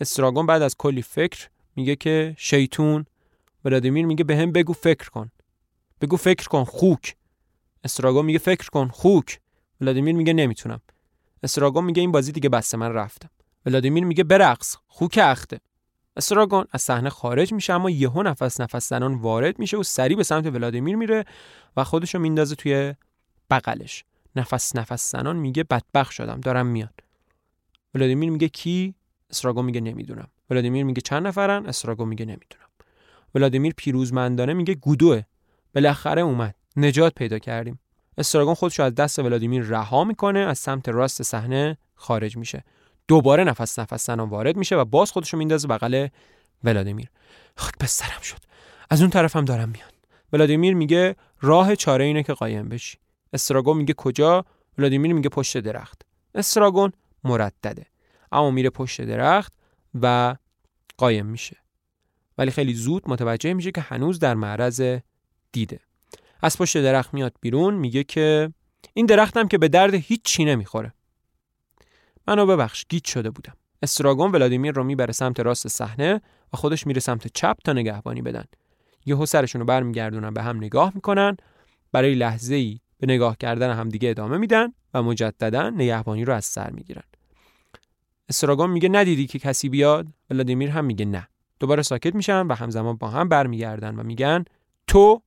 استراگون بعد از کلی فکر میگه که شیطون ولادیمیر میگه به هم بگو فکر کن. بگو فکر کن خوک. استراگون میگه فکر کن خوک. ولادیمیر میگه نمی‌تونم. استراگون میگه این بازی دیگه بسته من رفتم. ولادیمیر میگه برقص خوک اخته. استراگون از صحنه خارج میشه اما یهو نفس نفس زنان وارد میشه و سریع به سمت ولادیمیر میره و خودشو میندازه توی بغلش. نفس نفس زنان میگه بدبخ شدم دارم میان. ولادیمیر میگه کی؟ استراگون میگه نمی‌دونم. ولادیمیر میگه چند نفرن؟ استراگون میگه نمی‌دونم. ولادیمیر پیروزمندانه میگه گودوه. بالاخره اومد. نجات پیدا کردیم. استراگون خودشو از دست ولادیمیر رها می‌کنه از سمت راست صحنه خارج میشه. دوباره نفس نفس زنان وارد میشه و باز خودشو میندازه بغل ولادیمیر. خاک به سرم شد. از اون طرفم دارم میان. ولادیمیر میگه راه چاره اینه که قایم بشی. استراگون میگه کجا؟ ولادیمیر میگه پشت درخت. استراگون مردده. اما میره پشت درخت و قایم میشه. ولی خیلی زود متوجه میشه که هنوز در معرض دیده. از پشت درخت میاد بیرون میگه که این درختم که به درد هیچ چی نمی‌خوره. منو ببخش گیت شده بودم. استراگون ولادیمیر رو می‌بره سمت راست صحنه و خودش میره سمت چپ تا نگهبانی بدن. یهو سرشون رو برمیگردونن به هم نگاه می‌کنن. برای لحظه ای به نگاه کردن همدیگه ادامه میدن و مجددا نگهبانی رو از سر می‌گیرن. استراگون میگه ندیدی که کسی بیاد؟ ولادیمیر هم میگه نه. دوباره ساکت میشن و همزمان با هم برمیگردن و میگن تو؟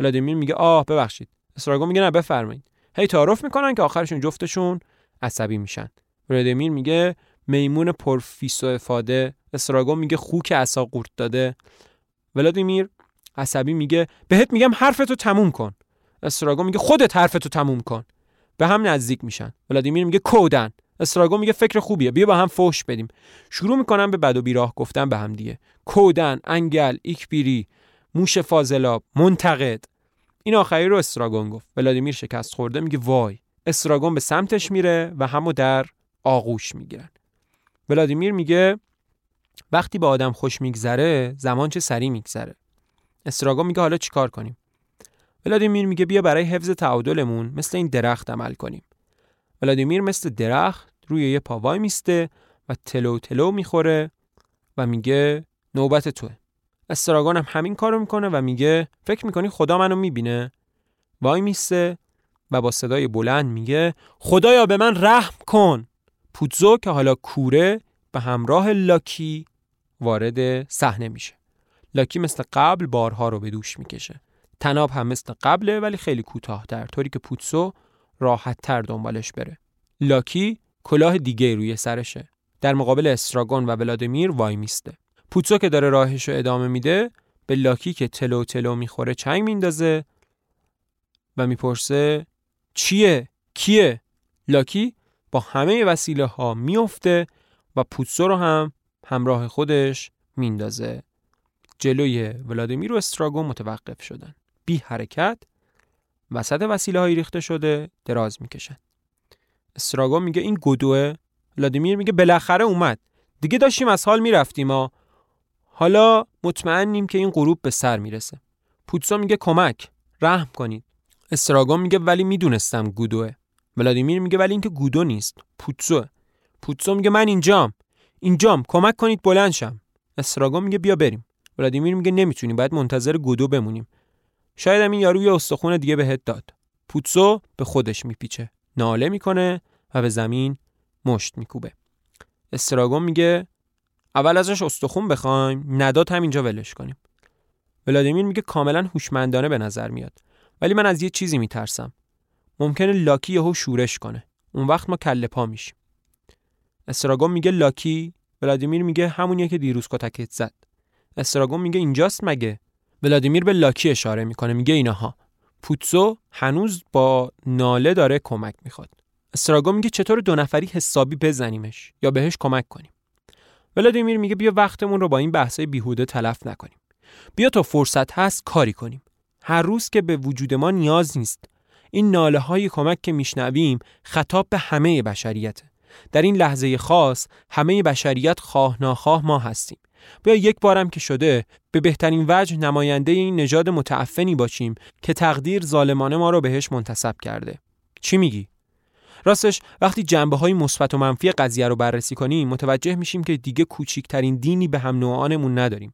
ولادیمیر میگه آه ببخشید. استراگون میگه نه بفرمایید. هی تعارف می‌کنن که آخرشون جفتشون عصبی میشن. ولادیمیر میگه میمون پرفیس و افاده. استراگون میگه خوک عصا قورت داده. ولادیمیر عصبی میگه بهت میگم حرفتو تموم کن. استراگون میگه خودت حرفتو تموم کن. به هم نزدیک میشن. ولادیمیر میگه کودن. استراگون میگه فکر خوبیه بیا با هم فوش بدیم. شروع می‌کنن به بد و بیراه گفتن به هم دیگه. کودن انگل ایکبیری موش فاضلاب منتقد. این آخری رو استراگون گفت. ولادیمیر شکست خورده میگه وای. استراگون به سمتش میره و همو در آغوش می‌گیرن. ولادیمیر میگه وقتی به آدم خوش میگذره زمان چه سری میگذره. استراگون میگه حالا چیکار کنیم؟ ولادیمیر میگه بیا برای حفظ تعادلمون مثل این درخت عمل کنیم. ولادیمیر مثل درخت روی یه پاوای میسته و تلو تلو می‌خوره و میگه نوبت توه. استراگون هم همین کارو می‌کنه و میگه فکر می‌کنی خدا منو می‌بینه؟ وای میسته و با صدای بلند میگه خدایا به من رحم کن. پوتزو که حالا کوره به همراه لاکی وارد صحنه میشه. لاکی مثل قبل بارها رو به دوش می‌کشه. تناب هم مثل قبله ولی خیلی کوتاهتر طوری که پوتسو راحت تر دنبالش بره. لاکی کلاه دیگه روی سرشه. در مقابل استراگون و ولادیمیر وای میسته. پوتسو که داره راهش رو ادامه میده به لاکی که تلو تلو می‌خوره چنگ میندازه و می‌پرسه چیه؟ کیه؟ لاکی با همه وسیله ها میفته و پوتسو رو هم همراه خودش میندازه. جلوی ولادیمیر و استراگون متوقف شدن. بی حرکت وسط وسیله های ریخته شده دراز می‌کشن. استراگون میگه این گدوه. ولادیمیر میگه بالاخره اومد. دیگه داشتیم از حال می‌رفتیم ما حالا مطمئنیم که این غروب به سر می‌رسه. پوتسو میگه کمک رحم کنید. استراگون میگه ولی می‌دونستم گودوه ولادیمیر میگه ولی اینکه گودو نیست پوتسو. پوتسو میگه من اینجام. اینجام کمک کنید بلند شم. استراگون میگه بیا بریم. ولادیمیر میگه نمی‌تونیم باید منتظر گودو بمونیم. شاید هم این یارو یه استخون دیگه بهت داد. پوتسو به خودش میپیچه. ناله می‌کنه و به زمین مشت میکوبه. استراگون میگه اول ازش استخون بخوایم نداد همینجا ولش کنیم. ولادیمیر میگه کاملا هوشمندانه به نظر میاد ولی من از یه چیزی میترسم. ممکنه لاکی یهو شورش کنه. اون وقت ما کله پا میشیم. استراگون میگه لاکی؟ ولادیمیر میگه همونیه که دیروز کتکت زد. استراگون میگه اینجاست مگه؟ ولادیمیر به لاکی اشاره می‌کنه میگه اینها. پوتسو هنوز با ناله داره کمک می‌خواد. استراگون میگه چطور دو نفری حسابی بزنیمش یا بهش کمک کنیم. ولادیمیر میگه بیا وقتمون رو با این بحثای بیهوده تلف نکنیم. بیا تا فرصت هست کاری کنیم. هر روز که به وجود ما نیاز نیست. این ناله های کمک که میشنویم خطاب به همه بشریته. در این لحظه خاص همه بشریت خواه ناخواه ما هستیم. بیا یک بارم که شده به بهترین وجه نماینده این نژاد متعفنی باشیم که تقدیر ظالمانه ما رو بهش منتصب کرده. چی میگی؟ راستش وقتی جنبه های مثبت و منفی قضیه رو بررسی کنیم متوجه میشیم که دیگه کوچیکترین دینی به هم نوعانمون نداریم.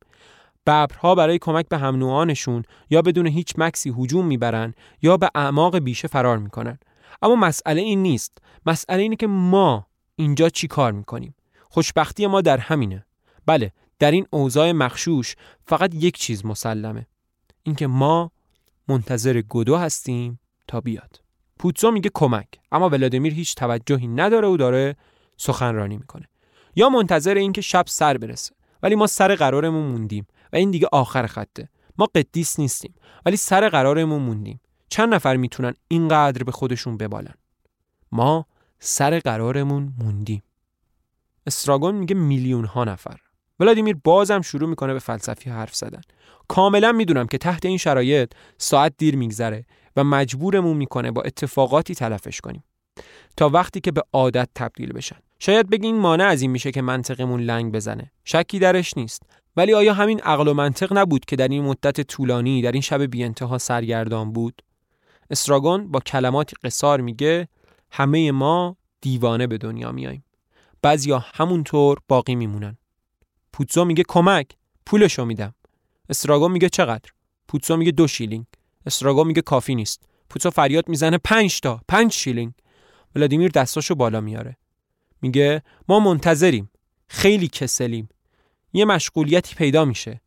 ببرها برای کمک به هم نوعانشون یا بدون هیچ مکسی هجوم می‌برن یا به اعماق بیشه فرار می‌کنن. اما مسئله این نیست. مسئله اینه که ما اینجا چی کار می‌کنیم؟ خوشبختی ما در همینه. بله در این اوضاع مخشوش فقط یک چیز مسلمه. اینکه ما منتظر گدو هستیم تا بیاد. پوتزو میگه کمک اما ولادیمیر هیچ توجهی نداره و داره سخنرانی می‌کنه. یا منتظر اینکه شب سر برسه ولی ما سر قرارمون موندیم و این دیگه آخر خطه. ما قدیس نیستیم ولی سر قرارمون موندیم. چند نفر می‌تونن اینقدر به خودشون ببالن؟ ما سر قرارمون موندیم. استراگون میگه میلیون ها نفر. ولادیمیر بازم شروع می‌کنه به فلسفی حرف زدن. کاملا می‌دونم که تحت این شرایط ساعت دیر میگذره و مجبورمون می‌کنه با اتفاقاتی تلفش کنیم. تا وقتی که به عادت تبدیل بشن. شاید بگین مانع از این میشه که منطقمون لنگ بزنه. شکی درش نیست. ولی آیا همین عقل و منطق نبود که در این مدت طولانی در این شب بی انتها سرگردان بود؟ استراگون با کلماتی قصار میگه همه ما دیوانه به دنیا میاییم بعضیا همونطور باقی میمونن. پوتزو میگه کمک پولشو میدم. استراگون میگه چقدر؟ پوتزو میگه دو شیلینگ. استراگون میگه کافی نیست. پوتزو فریاد می‌زنه پنج تا پنج شیلینگ. ولادیمیر دستاشو بالا میاره. میگه ما منتظریم. خیلی کسلیم. یه مشغولیتی پیدا میشه.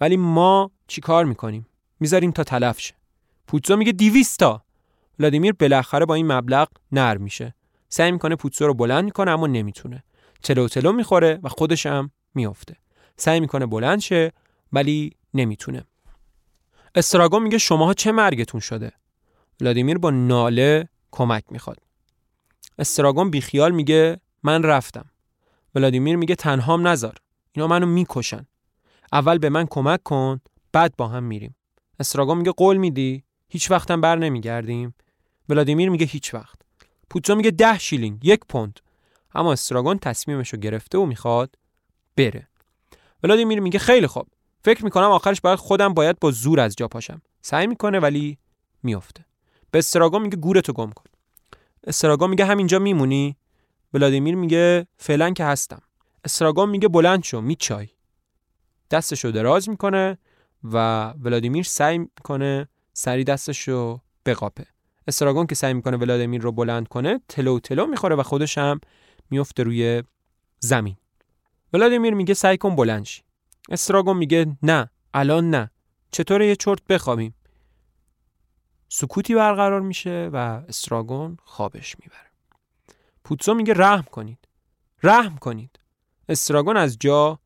ولی ما چیکار می‌کنیم؟ می‌ذاریم تا تلف شه. پوتزو میگه دویستا ولادیمیر بالاخره با این مبلغ نرم میشه. سعی می‌کنه پوتزو رو بلند می‌کنه اما نمی‌تونه. تلو تلو می‌خوره و خودش هم میافته. سعی می‌کنه بلند شه ولی نمی‌تونه. استراگون میگه شماها چه مرگتون شده؟ ولادیمیر با ناله کمک می‌خواد. استراگون بیخیال میگه من رفتم. ولادیمیر میگه تنهام نذار اینا منو می‌کشن. اول به من کمک کن بعد با هم میریم. استراگون میگه قول میدی؟ هیچ وقتم بر نمیگردیم. ولادیمیر میگه هیچ وقت. پوتزو میگه ده شیلینگ یک پوند. اما استراگون تصمیمش رو گرفته و می‌خواد بره. ولادیمیر میگه خیلی خوب. فکر می‌کنم آخرش باید خودم باید با زور از جا پاشم. سعی می‌کنه ولی میافته. به استراگون میگه گورتو گم کن. استراگون میگه همینجا میمونی؟ ولادیمیر میگه فعلا که هستم. استراگون میگه بلند شو میچای. دستشو دراز می‌کنه و ولادیمیر سعی می‌کنه سری دستشو بقاپه. استراگون که سعی می‌کنه ولادیمیر رو بلند کنه تلو تلو می‌خوره و خودش هم میفته روی زمین. ولادیمیر میگه سعی کن بلند شی. استراگون میگه نه الان نه. چطور یه چرت بخوابیم؟ سکوتی برقرار میشه و استراگون خوابش می‌بره. پوتسو میگه رحم کنید. رحم کنید. استراگون از جا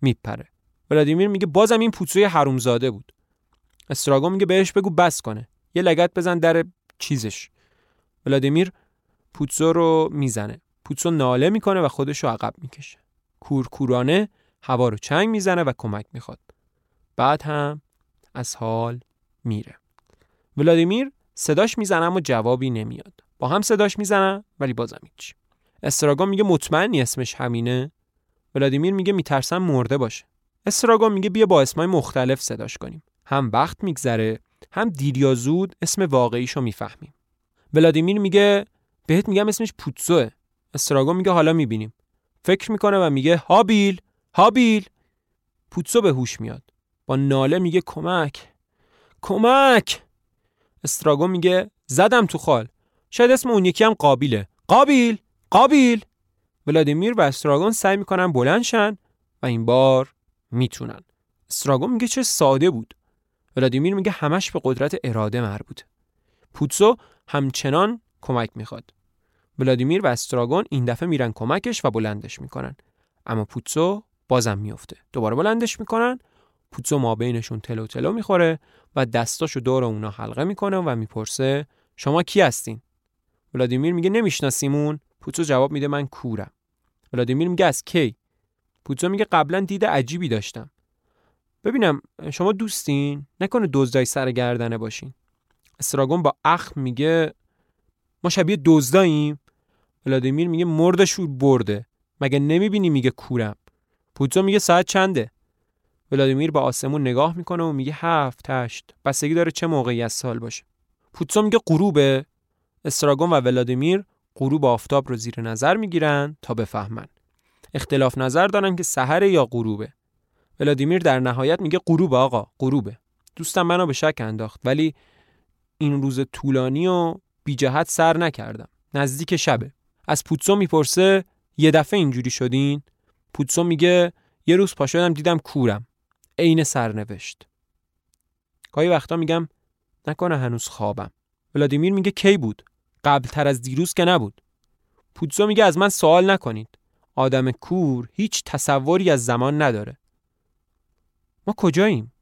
میپره. ولادیمیر میگه بازم این پوتسوی حرومزاده بود. استراگون میگه بهش بگو بس کنه. یه لگت بزن در چیزش. ولادیمیر پوتسو رو می‌زنه. پوتسو ناله می‌کنه و خودش رو عقب می‌کشه. کورکورانه هوا رو چنگ می‌زنه و کمک می‌خواد. بعد هم از حال میره. ولادیمیر صداش می‌زنه اما جوابی نمیاد. با هم صداش می‌زنن ولی بازم هیچ. استراگون میگه مطمئنی اسمش همینه. ولادیمیر میگه میترسم مرده باشه. استراگون میگه بیا با اسمای مختلف صداش کنیم. هم وقت میگذره هم دیر یا زود اسم واقعیشو می‌فهمیم. ولادیمیر میگه بهت میگم اسمش پوتسوه استراگون میگه حالا می‌بینیم. فکر می‌کنه و میگه هابیل هابیل. پوتسو به هوش میاد. با ناله میگه کمک کمک. استراگون میگه زدم تو خال. شاید اسم اون یکی هم قابیله. قابیل قابیل. ولادیمیر و استراگون سعی می‌کنن بلند شن و این بار می‌تونن. استراگون میگه چه ساده بود. ولادیمیر میگه همش به قدرت اراده مربوطه. پوتسو همچنان کمک می‌خواد. ولادیمیر و استراگون این دفعه میرن کمکش و بلندش می‌کنن. اما پوتسو بازم میفته دوباره بلندش می‌کنن. پوتسو ما بینشون تلو تلو می‌خوره و دستاشو دور اونا حلقه می‌کنه و می‌پرسه شما کی هستین؟ ولادیمیر میگه نمیشناسیمون. پوتسو جواب میده من کورم. ولادیمیر میگه از کی? پوتسو میگه قبلا دید عجیبی داشتم. ببینم شما دوستین؟ نکنه دزدای سر گردنه باشین. استراگون با اخ میگه ما شبیه دزداییم. ولادیمیر میگه مردشور برده. مگه نمی‌بینی؟ میگه کورم. پوتسو میگه ساعت چنده؟ ولادیمیر با آسمون نگاه می‌کنه و میگه هفت هشت. بستگی داره چه موقعی از سال باشه. پوتسو میگه غروبه. استراگون و ولادیمیر غروب آفتاب رو زیر نظر می‌گیرن تا بفهمن. اختلاف نظر دارن که سحر یا غروبه. ولادیمیر در نهایت میگه غروب آقا غروبه. دوستم منو به شک انداخت ولی این روز طولانی و بی جهت سر نکردم. نزدیک شبه. از پوتسو می‌پرسه یه دفعه اینجوری شدین؟ پوتسو میگه یه روز پا شدم دیدم کورم. عین سرنوشت. گاهی وقتا میگم نکنه هنوز خوابم. ولادیمیر میگه کی بود؟ قبل تر از دیروز که نبود. پوتسو میگه از من سوال نکنید. آدم کور هیچ تصوری از زمان نداره. ما کجاییم؟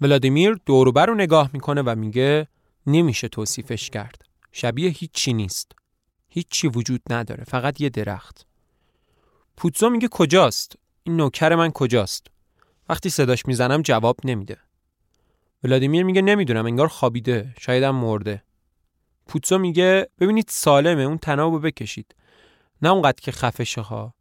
ولادیمیر دوروبر رو نگاه می‌کنه و میگه نمیشه توصیفش کرد. شبیه هیچی نیست. هیچی وجود نداره فقط یه درخت. پوتزو میگه کجاست؟ این نوکر من کجاست؟ وقتی صداش می‌زنم جواب نمیده. ولادیمیر میگه نمی‌دونم انگار خوابیده شایدم مرده. پوتزو میگه ببینید سالمه اون تنابو بکشید. نه اونقدر که خفشه ها.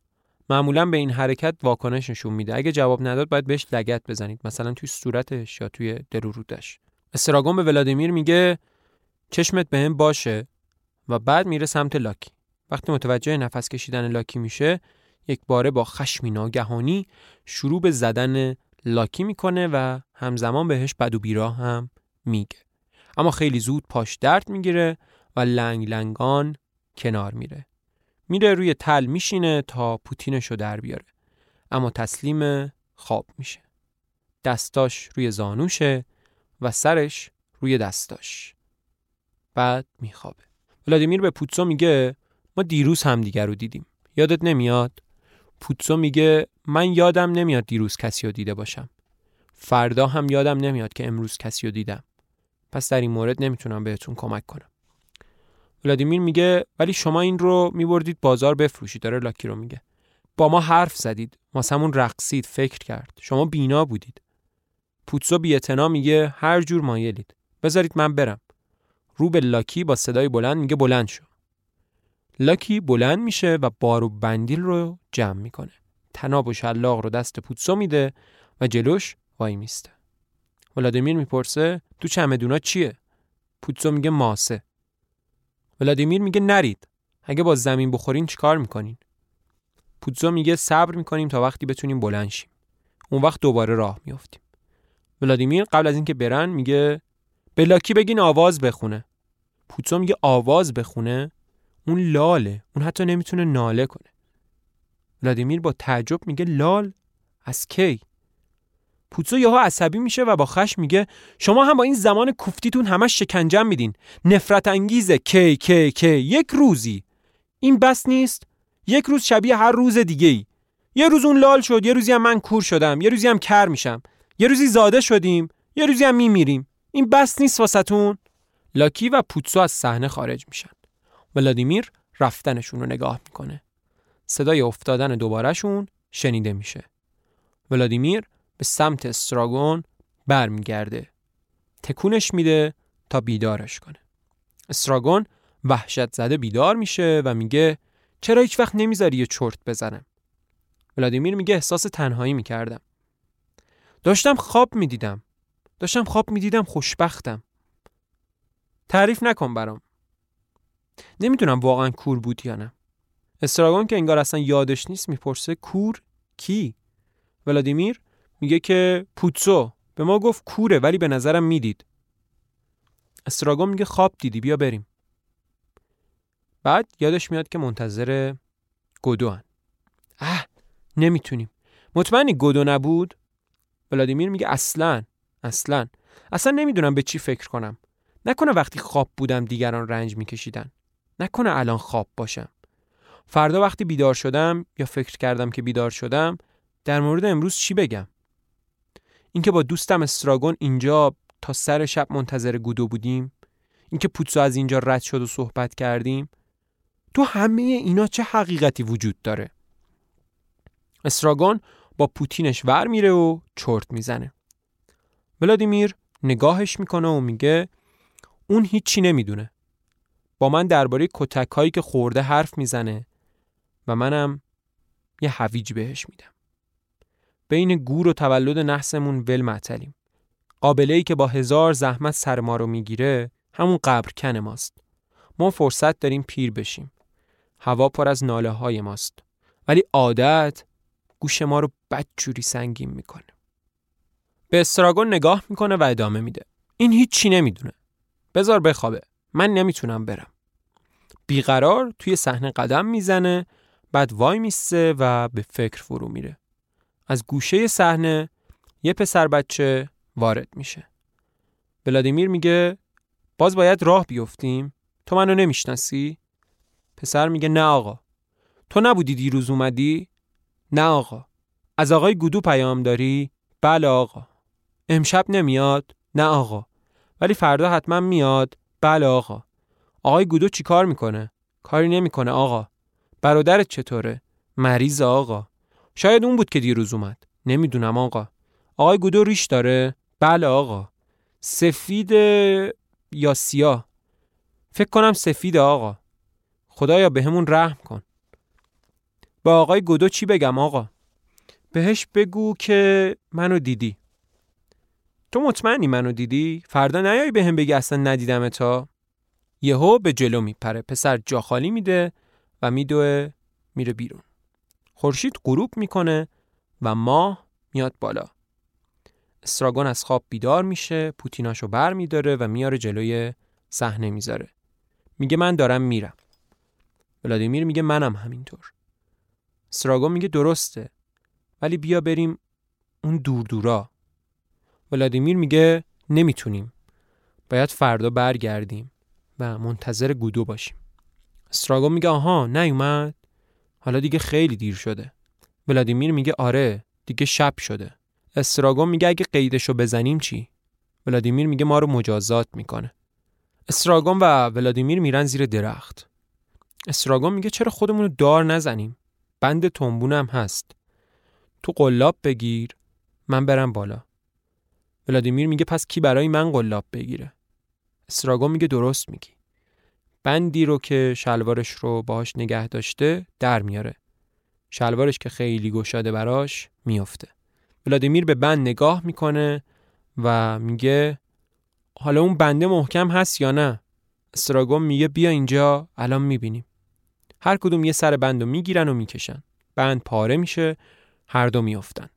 معمولا به این حرکت واکنش نشون میده. اگه جواب نداد باید بهش لگت بزنید. مثلا توی صورتش یا توی درورودش استراگون به ولادیمیر میگه چشمت به هم باشه. و بعد میره سمت لاکی. وقتی متوجه نفس کشیدن لاکی میشه یک باره با خشمی ناگهانی شروع به زدن لاکی می‌کنه و همزمان بهش بد و بیراه هم میگه. اما خیلی زود پاش درد می‌گیره و لنگ لنگان کنار میره. میره روی تل میشینه تا پوتینشو در بیاره. اما تسلیم خواب میشه. دستاش روی زانوشه و سرش روی دستاش. بعد میخوابه. ولادیمیر به پوتسو میگه ما دیروز همدیگر رو دیدیم. یادت نمیاد؟ پوتسو میگه من یادم نمیاد دیروز کسی رو دیده باشم. فردا هم یادم نمیاد که امروز کسی رو دیدم. پس در این مورد نمی‌تونم بهتون کمک کنم. ولادیمیر میگه ولی شما این رو میبردید بازار بفروشید داره لاکی رو میگه. با ما حرف زدید همون رقصید فکر کرد. شما بینا بودید. پوتسو بی میگه هر جور مایلید. بذارید من برم. رو به لاکی با صدای بلند میگه بلند شو. لاکی بلند میشه و بارو بندیل رو جمع می‌کنه. تناب و شلاق رو دست پوتسو میده و جلوش وای میسته. ولادیمیر می‌پرسه تو چمدونا چیه؟ پوتسو میگه ماسه. ولادیمیر میگه نرید. اگه با زمین بخورین چیکار می‌کنین؟ پوتسو میگه صبر می‌کنیم تا وقتی بتونیم بلند شیم. اون وقت دوباره راه میافتیم. ولادیمیر قبل از اینکه برن میگه به لاکی بگین آواز بخونه. پوتسو میگه آواز بخونه؟ اون لاله. اون حتی نمی‌تونه ناله کنه. ولادیمیر با تعجب میگه لال؟ از کی؟ پوتسو یهو عصبی میشه و با خش میگه شما هم با این زمان کوفتیتون همش شکنجم میدین. نفرت انگیزه. کی کی کی؟ یک روزی. این بس نیست. یک روز شبیه هر روز دیگه ای یه روز اون لال شد یه روزی هم من کور شدم یه روزی هم کر میشم. یه روزی زاده شدیم یه روزی هم میمیریم. این بس نیست واسطون لاکی و پوتسو از صحنه خارج میشن. ولادیمیر رفتنشون رو نگاه می‌کنه. صدای افتادن دوبارهشون شنیده میشه. ولادیمیر به سمت استراگون برمیگرده. تکونش میده تا بیدارش کنه. استراگون وحشت زده بیدار میشه و میگه چرا هیچ وقت نمی‌ذاری یه چرت بزنم؟ ولادیمیر میگه احساس تنهایی می‌کردم. داشتم خواب می‌دیدم. داشتم خواب می‌دیدم خوشبختم. تعریف نکن برام. نمی‌دونم واقعا کور بود یا نه. استراگون که انگار اصلا یادش نیست می‌پرسه کور کی؟ ولادیمیر میگه که پوتسو به ما گفت کوره ولی به نظرم می‌دید. استراگون میگه خواب دیدی بیا بریم. بعد یادش میاد که منتظر گودو هن. اه نمی‌تونیم. مطمئنی گودو نبود؟ ولادیمیر میگه اصلا. اصلا. اصلا نمی‌دونم به چی فکر کنم. نکنه وقتی خواب بودم دیگران رنج میکشیدن. نکنه الان خواب باشم. فردا وقتی بیدار شدم یا فکر کردم که بیدار شدم در مورد امروز چی بگم؟ اینکه با دوستم استراگون اینجا تا سر شب منتظر گودو بودیم. اینکه پوتسو از اینجا رد شد و صحبت کردیم. تو همه اینا چه حقیقتی وجود داره؟ استراگون با پوتینش ور میره و چرت می‌زنه. ولادیمیر نگاهش می‌کنه و میگه اون هیچی نمی‌دونه. با من درباره کتک هایی که خورده حرف می‌زنه و منم یه هویج بهش میدم. بین گور و تولد نحسمون ول معتلیم قابله ای که با هزار زحمت سر ما رو می‌گیره همون قبر کن ماست. ما فرصت داریم پیر بشیم. هوا پر از ناله های ماست. ولی عادت گوش ما رو بدجوری سنگین می‌کنه. به استراگون نگاه می‌کنه و ادامه میده. این هیچی نمی‌دونه. بذار بخوابه. من نمی‌تونم برم. بیقرار توی صحنه قدم می‌زنه بعد وای میسته و به فکر فرو میره. از گوشه صحنه یه پسر بچه وارد میشه. ولادیمیر میگه باز باید راه بیفتیم. تو منو نمی‌شناسی؟ پسر میگه نه آقا. تو نبودی دیروز اومدی؟ نه آقا. از آقای گودو پیام داری؟ بله آقا. امشب نمیاد؟ نه آقا. ولی فردا حتما میاد. بله آقا. آقای گودو چیکار می‌کنه؟ کاری نمی‌کنه آقا. برادرت چطوره؟ مریض آقا. شاید اون بود که دیروز اومد. نمی‌دونم آقا. آقای گودو ریش داره؟ بله آقا. سفید یا سیاه؟ فکر کنم سفید آقا. خدایا به همون رحم کن. با آقای گودو چی بگم آقا؟ بهش بگو که منو دیدی. تو مطمئنی منو دیدی؟ فردا نیای به هم بگی اصلا ندیدم تا یهو به جلو میپره پسر جا خالی میده و میدوه میره بیرون. خورشید غروب می‌کنه و ماه میاد بالا. استراگون از خواب بیدار میشه پوتیناشو بر میداره و میاره جلوی صحنه می‌ذاره. میگه من دارم میرم. ولادیمیر میگه منم همینطور. استراگون میگه درسته ولی بیا بریم اون دور دورا ولادیمیر میگه نمی‌تونیم. باید فردا برگردیم و منتظر گودو باشیم. استراگون میگه آها نیومد. حالا دیگه خیلی دیر شده. ولادیمیر میگه آره دیگه شب شده. استراگون میگه اگه قیدشو بزنیم چی؟ ولادیمیر میگه ما رو مجازات می‌کنه. استراگون و ولادیمیر میرن زیر درخت. استراگون میگه چرا خودمون رو دار نزنیم؟ بند تنبونم هست. تو قلاب بگیر. من برم بالا. ولادیمیر میگه پس کی برای من قلاب بگیره؟ استراگون میگه درست میگی. بندی رو که شلوارش رو باهاش نگه داشته در میاره. شلوارش که خیلی گشاده براش میافته. ولادیمیر به بند نگاه می‌کنه و میگه حالا اون بنده محکم هست یا نه؟ استراگون میگه بیا اینجا الان می‌بینیم. هر کدوم یه سر بند رو می‌گیرن و می‌کشن. بند پاره میشه هر دو میافتند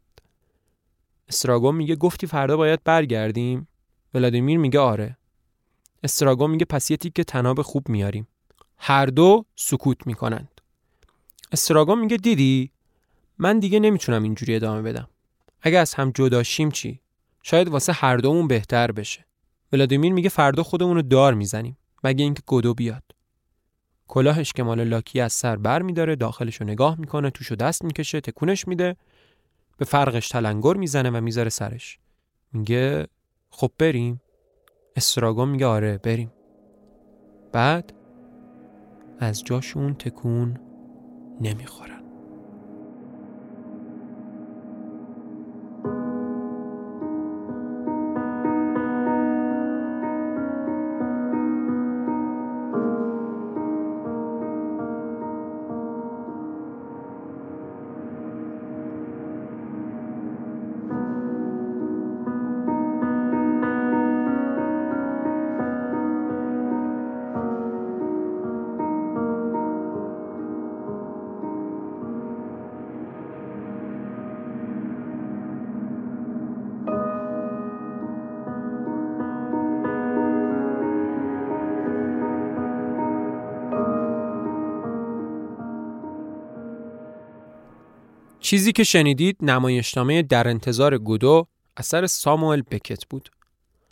استراگون میگه گفتی فردا باید برگردیم؟ ولادیمیر میگه آره. استراگون میگه پس یه تیکه تناب خوب میاریم. هر دو سکوت می‌کنند. استراگون میگه دیدی؟ من دیگه نمی‌تونم اینجوری ادامه بدم. اگه از هم جداشیم چی؟ شاید واسه هر دومون بهتر بشه. ولادیمیر میگه فردا خودمون رو دار می‌زنیم. مگه اینکه گدو بیاد. کلاهش که مال لاکی از سر بر میداره داخلش رو نگاه می‌کنه توشو دست می‌کشه تکونش میده. به فرقش تلنگر می‌زنه و می‌ذاره سرش. میگه خب بریم. استراگون میگه آره بریم. بعد از جاشون تکون نمی‌خوره. چیزی که شنیدید نمایشنامه در انتظار گودو اثر ساموئل بکت بود.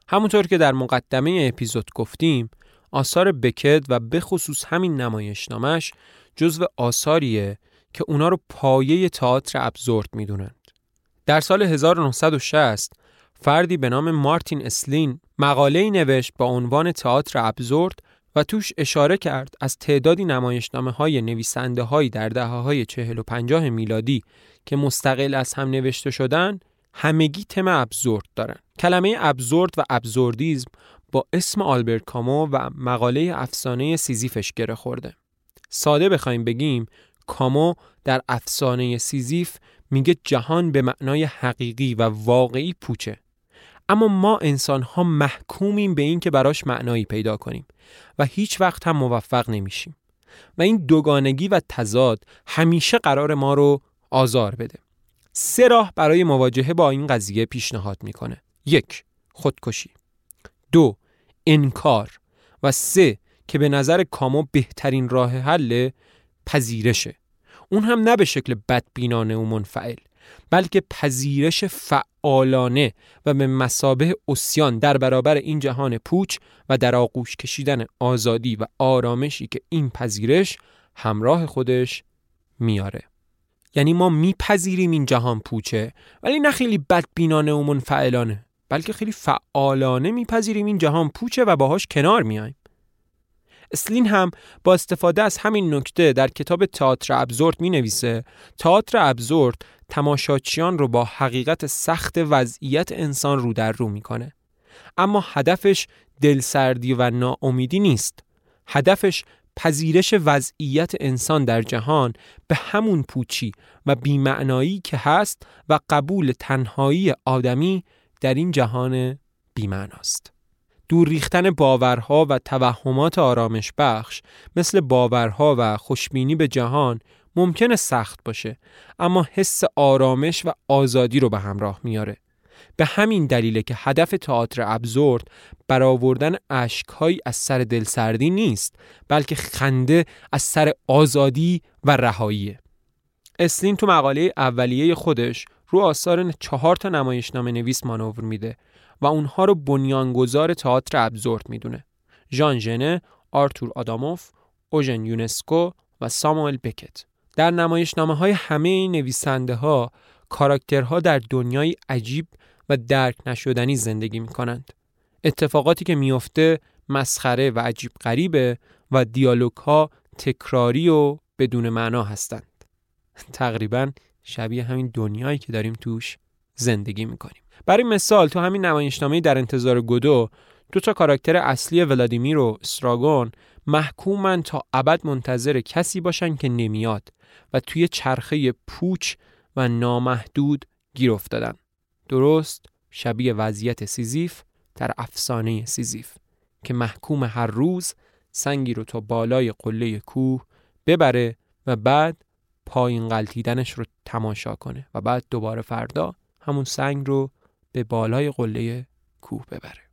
همونطور که در مقدمه اپیزود گفتیم آثار بکت و به خصوص همین نمایشنامش جزو آثاریه که اونا رو پایه تئاتر ابزورد می‌دونند. در سال 1960 فردی به نام مارتین اسلین مقاله نوشت با عنوان تئاتر ابزورد و توش اشاره کرد از تعدادی نمایشنامه های نویسنده هایی در دهه های چهل و پنجاه میلادی که مستقل از هم نوشته شدن همگی تم ابزورد دارن. کلمه ابزورد و ابزوردیزم با اسم آلبرت کامو و مقاله افسانه سیزیفش گره خورده. ساده بخوایم بگیم کامو در افسانه سیزیف میگه جهان به معنای حقیقی و واقعی پوچه اما ما انسان ها محکومیم به این که براش معنایی پیدا کنیم و هیچ وقت هم موفق نمیشیم. و این دوگانگی و تضاد همیشه قرار ما رو آزار بده. سه راه برای مواجهه با این قضیه پیشنهاد می‌کنه. یک خودکشی. دو انکار. و سه که به نظر کامو بهترین راه حل پذیرشه. اون هم نه به شکل بدبینانه و منفعل. بلکه پذیرش فعالانه و به مسابه اسیان در برابر این جهان پوچ و در آغوش کشیدن آزادی و آرامشی که این پذیرش همراه خودش میاره. یعنی ما میپذیریم این جهان پوچه ولی نه خیلی بدبینانه و منفعلانه بلکه خیلی فعالانه میپذیریم این جهان پوچه و باهاش کنار میایم. اسلین هم با استفاده از همین نکته در کتاب تئاتر ابزورد می نویسه تئاتر ابزورد تماشاچیان رو با حقیقت سخت وضعیت انسان رو در رو می‌کنه اما هدفش دلسردی و ناامیدی نیست هدفش پذیرش وضعیت انسان در جهان به همون پوچی و بیمعنایی که هست و قبول تنهایی آدمی در این جهان بیمعناست. دور ریختن باورها و توهمات آرامش بخش مثل باورها و خوشبینی به جهان ممکنه سخت باشه اما حس آرامش و آزادی رو به همراه میاره. به همین دلیله که هدف تئاتر ابزورد برآوردن اشکهایی از سر دلسردی نیست بلکه خنده از سر آزادی و رهاییه. اسلین تو مقاله اولیه خودش رو آثار چهار تا نمایشنامه نویس مانور میده و اونها رو بنیانگذار تئاتر ابزورد می‌دونه. ژان ژنه، آرتور آداموف، اوژن یونسکو و ساموئل بکت. در نمایشنامه های همه نویسنده ها کاراکترها در دنیای عجیب و درک نشدنی زندگی می کنند. اتفاقاتی که میافته مسخره و عجیب غریبه و دیالوگ ها تکراری و بدون معنا هستند. تقریبا شبیه همین دنیایی که داریم توش زندگی می‌کنیم. برای مثال تو همین نمایشنامه در انتظار گودو دو تا کاراکتر اصلی ولادیمیر و استراگون محکومن تا ابد منتظر کسی باشن که نمیاد و توی چرخه پوچ و نامحدود گیر افتادن. درست شبیه وضعیت سیزیف در افسانه سیزیف که محکومه هر روز سنگی رو تا بالای قله کوه ببره و بعد پایین غلطیدنش رو تماشا کنه و بعد دوباره فردا همون سنگ رو به بالای قله کوه ببره.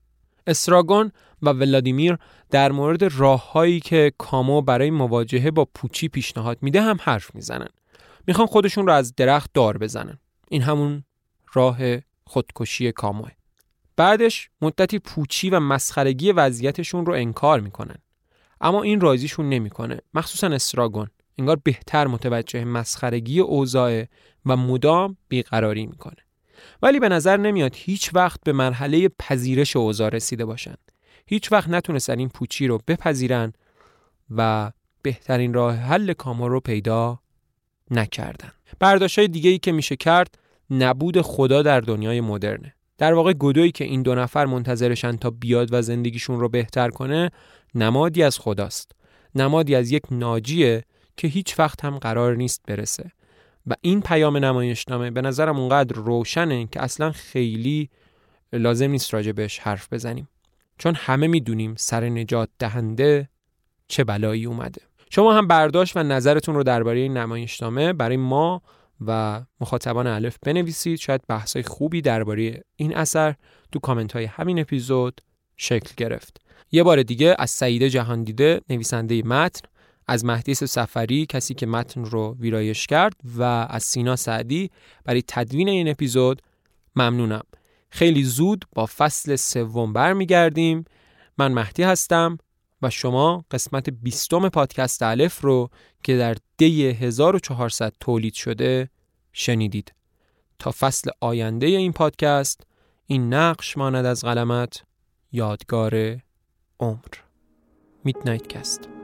استراگون و ولادیمیر در مورد راههایی که کامو برای مواجهه با پوچی پیشنهاد میده هم حرف می‌زنن. می‌خوان خودشون رو از درخت دار بزنن. این همون راه خودکشی کاموه. بعدش مدتی پوچی و مسخرگی وضعیتشون رو انکار می‌کنن. اما این راضیشون نمی‌کنه مخصوصا استراگون انگار بهتر متوجه مسخرگی اوضاع و مدام بیقراری می‌کنه ولی به نظر نمیاد هیچ وقت به مرحله پذیرش اوضاع رسیده باشن. هیچ وقت نتونستن این پوچی رو بپذیرن و بهترین راه حل کامو رو پیدا نکردن. برداشت های دیگه ای که میشه کرد نبود خدا در دنیای مدرنه. در واقع گدویی که این دو نفر منتظرشن تا بیاد و زندگیشون رو بهتر کنه نمادی از خداست. نمادی از یک ناجیه که هیچ وقت هم قرار نیست برسه. و این پیام نمایشنامه به نظرم اونقدر روشنه که اصلا خیلی لازم نیست راجع بهش حرف بزنیم. چون همه می‌دونیم سر نجات دهنده چه بلایی اومده. شما هم برداشت و نظرتون رو درباره این نمایشنامه برای ما و مخاطبان الف بنویسید. شاید بحثای خوبی درباره این اثر تو کامنت های همین اپیزود شکل گرفت. یه بار دیگه از سعیده جهان دیده نویسنده متن. از مهدیس سفری کسی که متن رو ویرایش کرد و از سینا سعدی برای تدوین این اپیزود ممنونم. خیلی زود با فصل سوم برمیگردیم. من مهدی هستم و شما قسمت بیستم پادکست الف رو که در دی 1400 تولید شده شنیدید. تا فصل آینده این پادکست این نقش ماند از قلمت یادگار عمر. میدنایت کست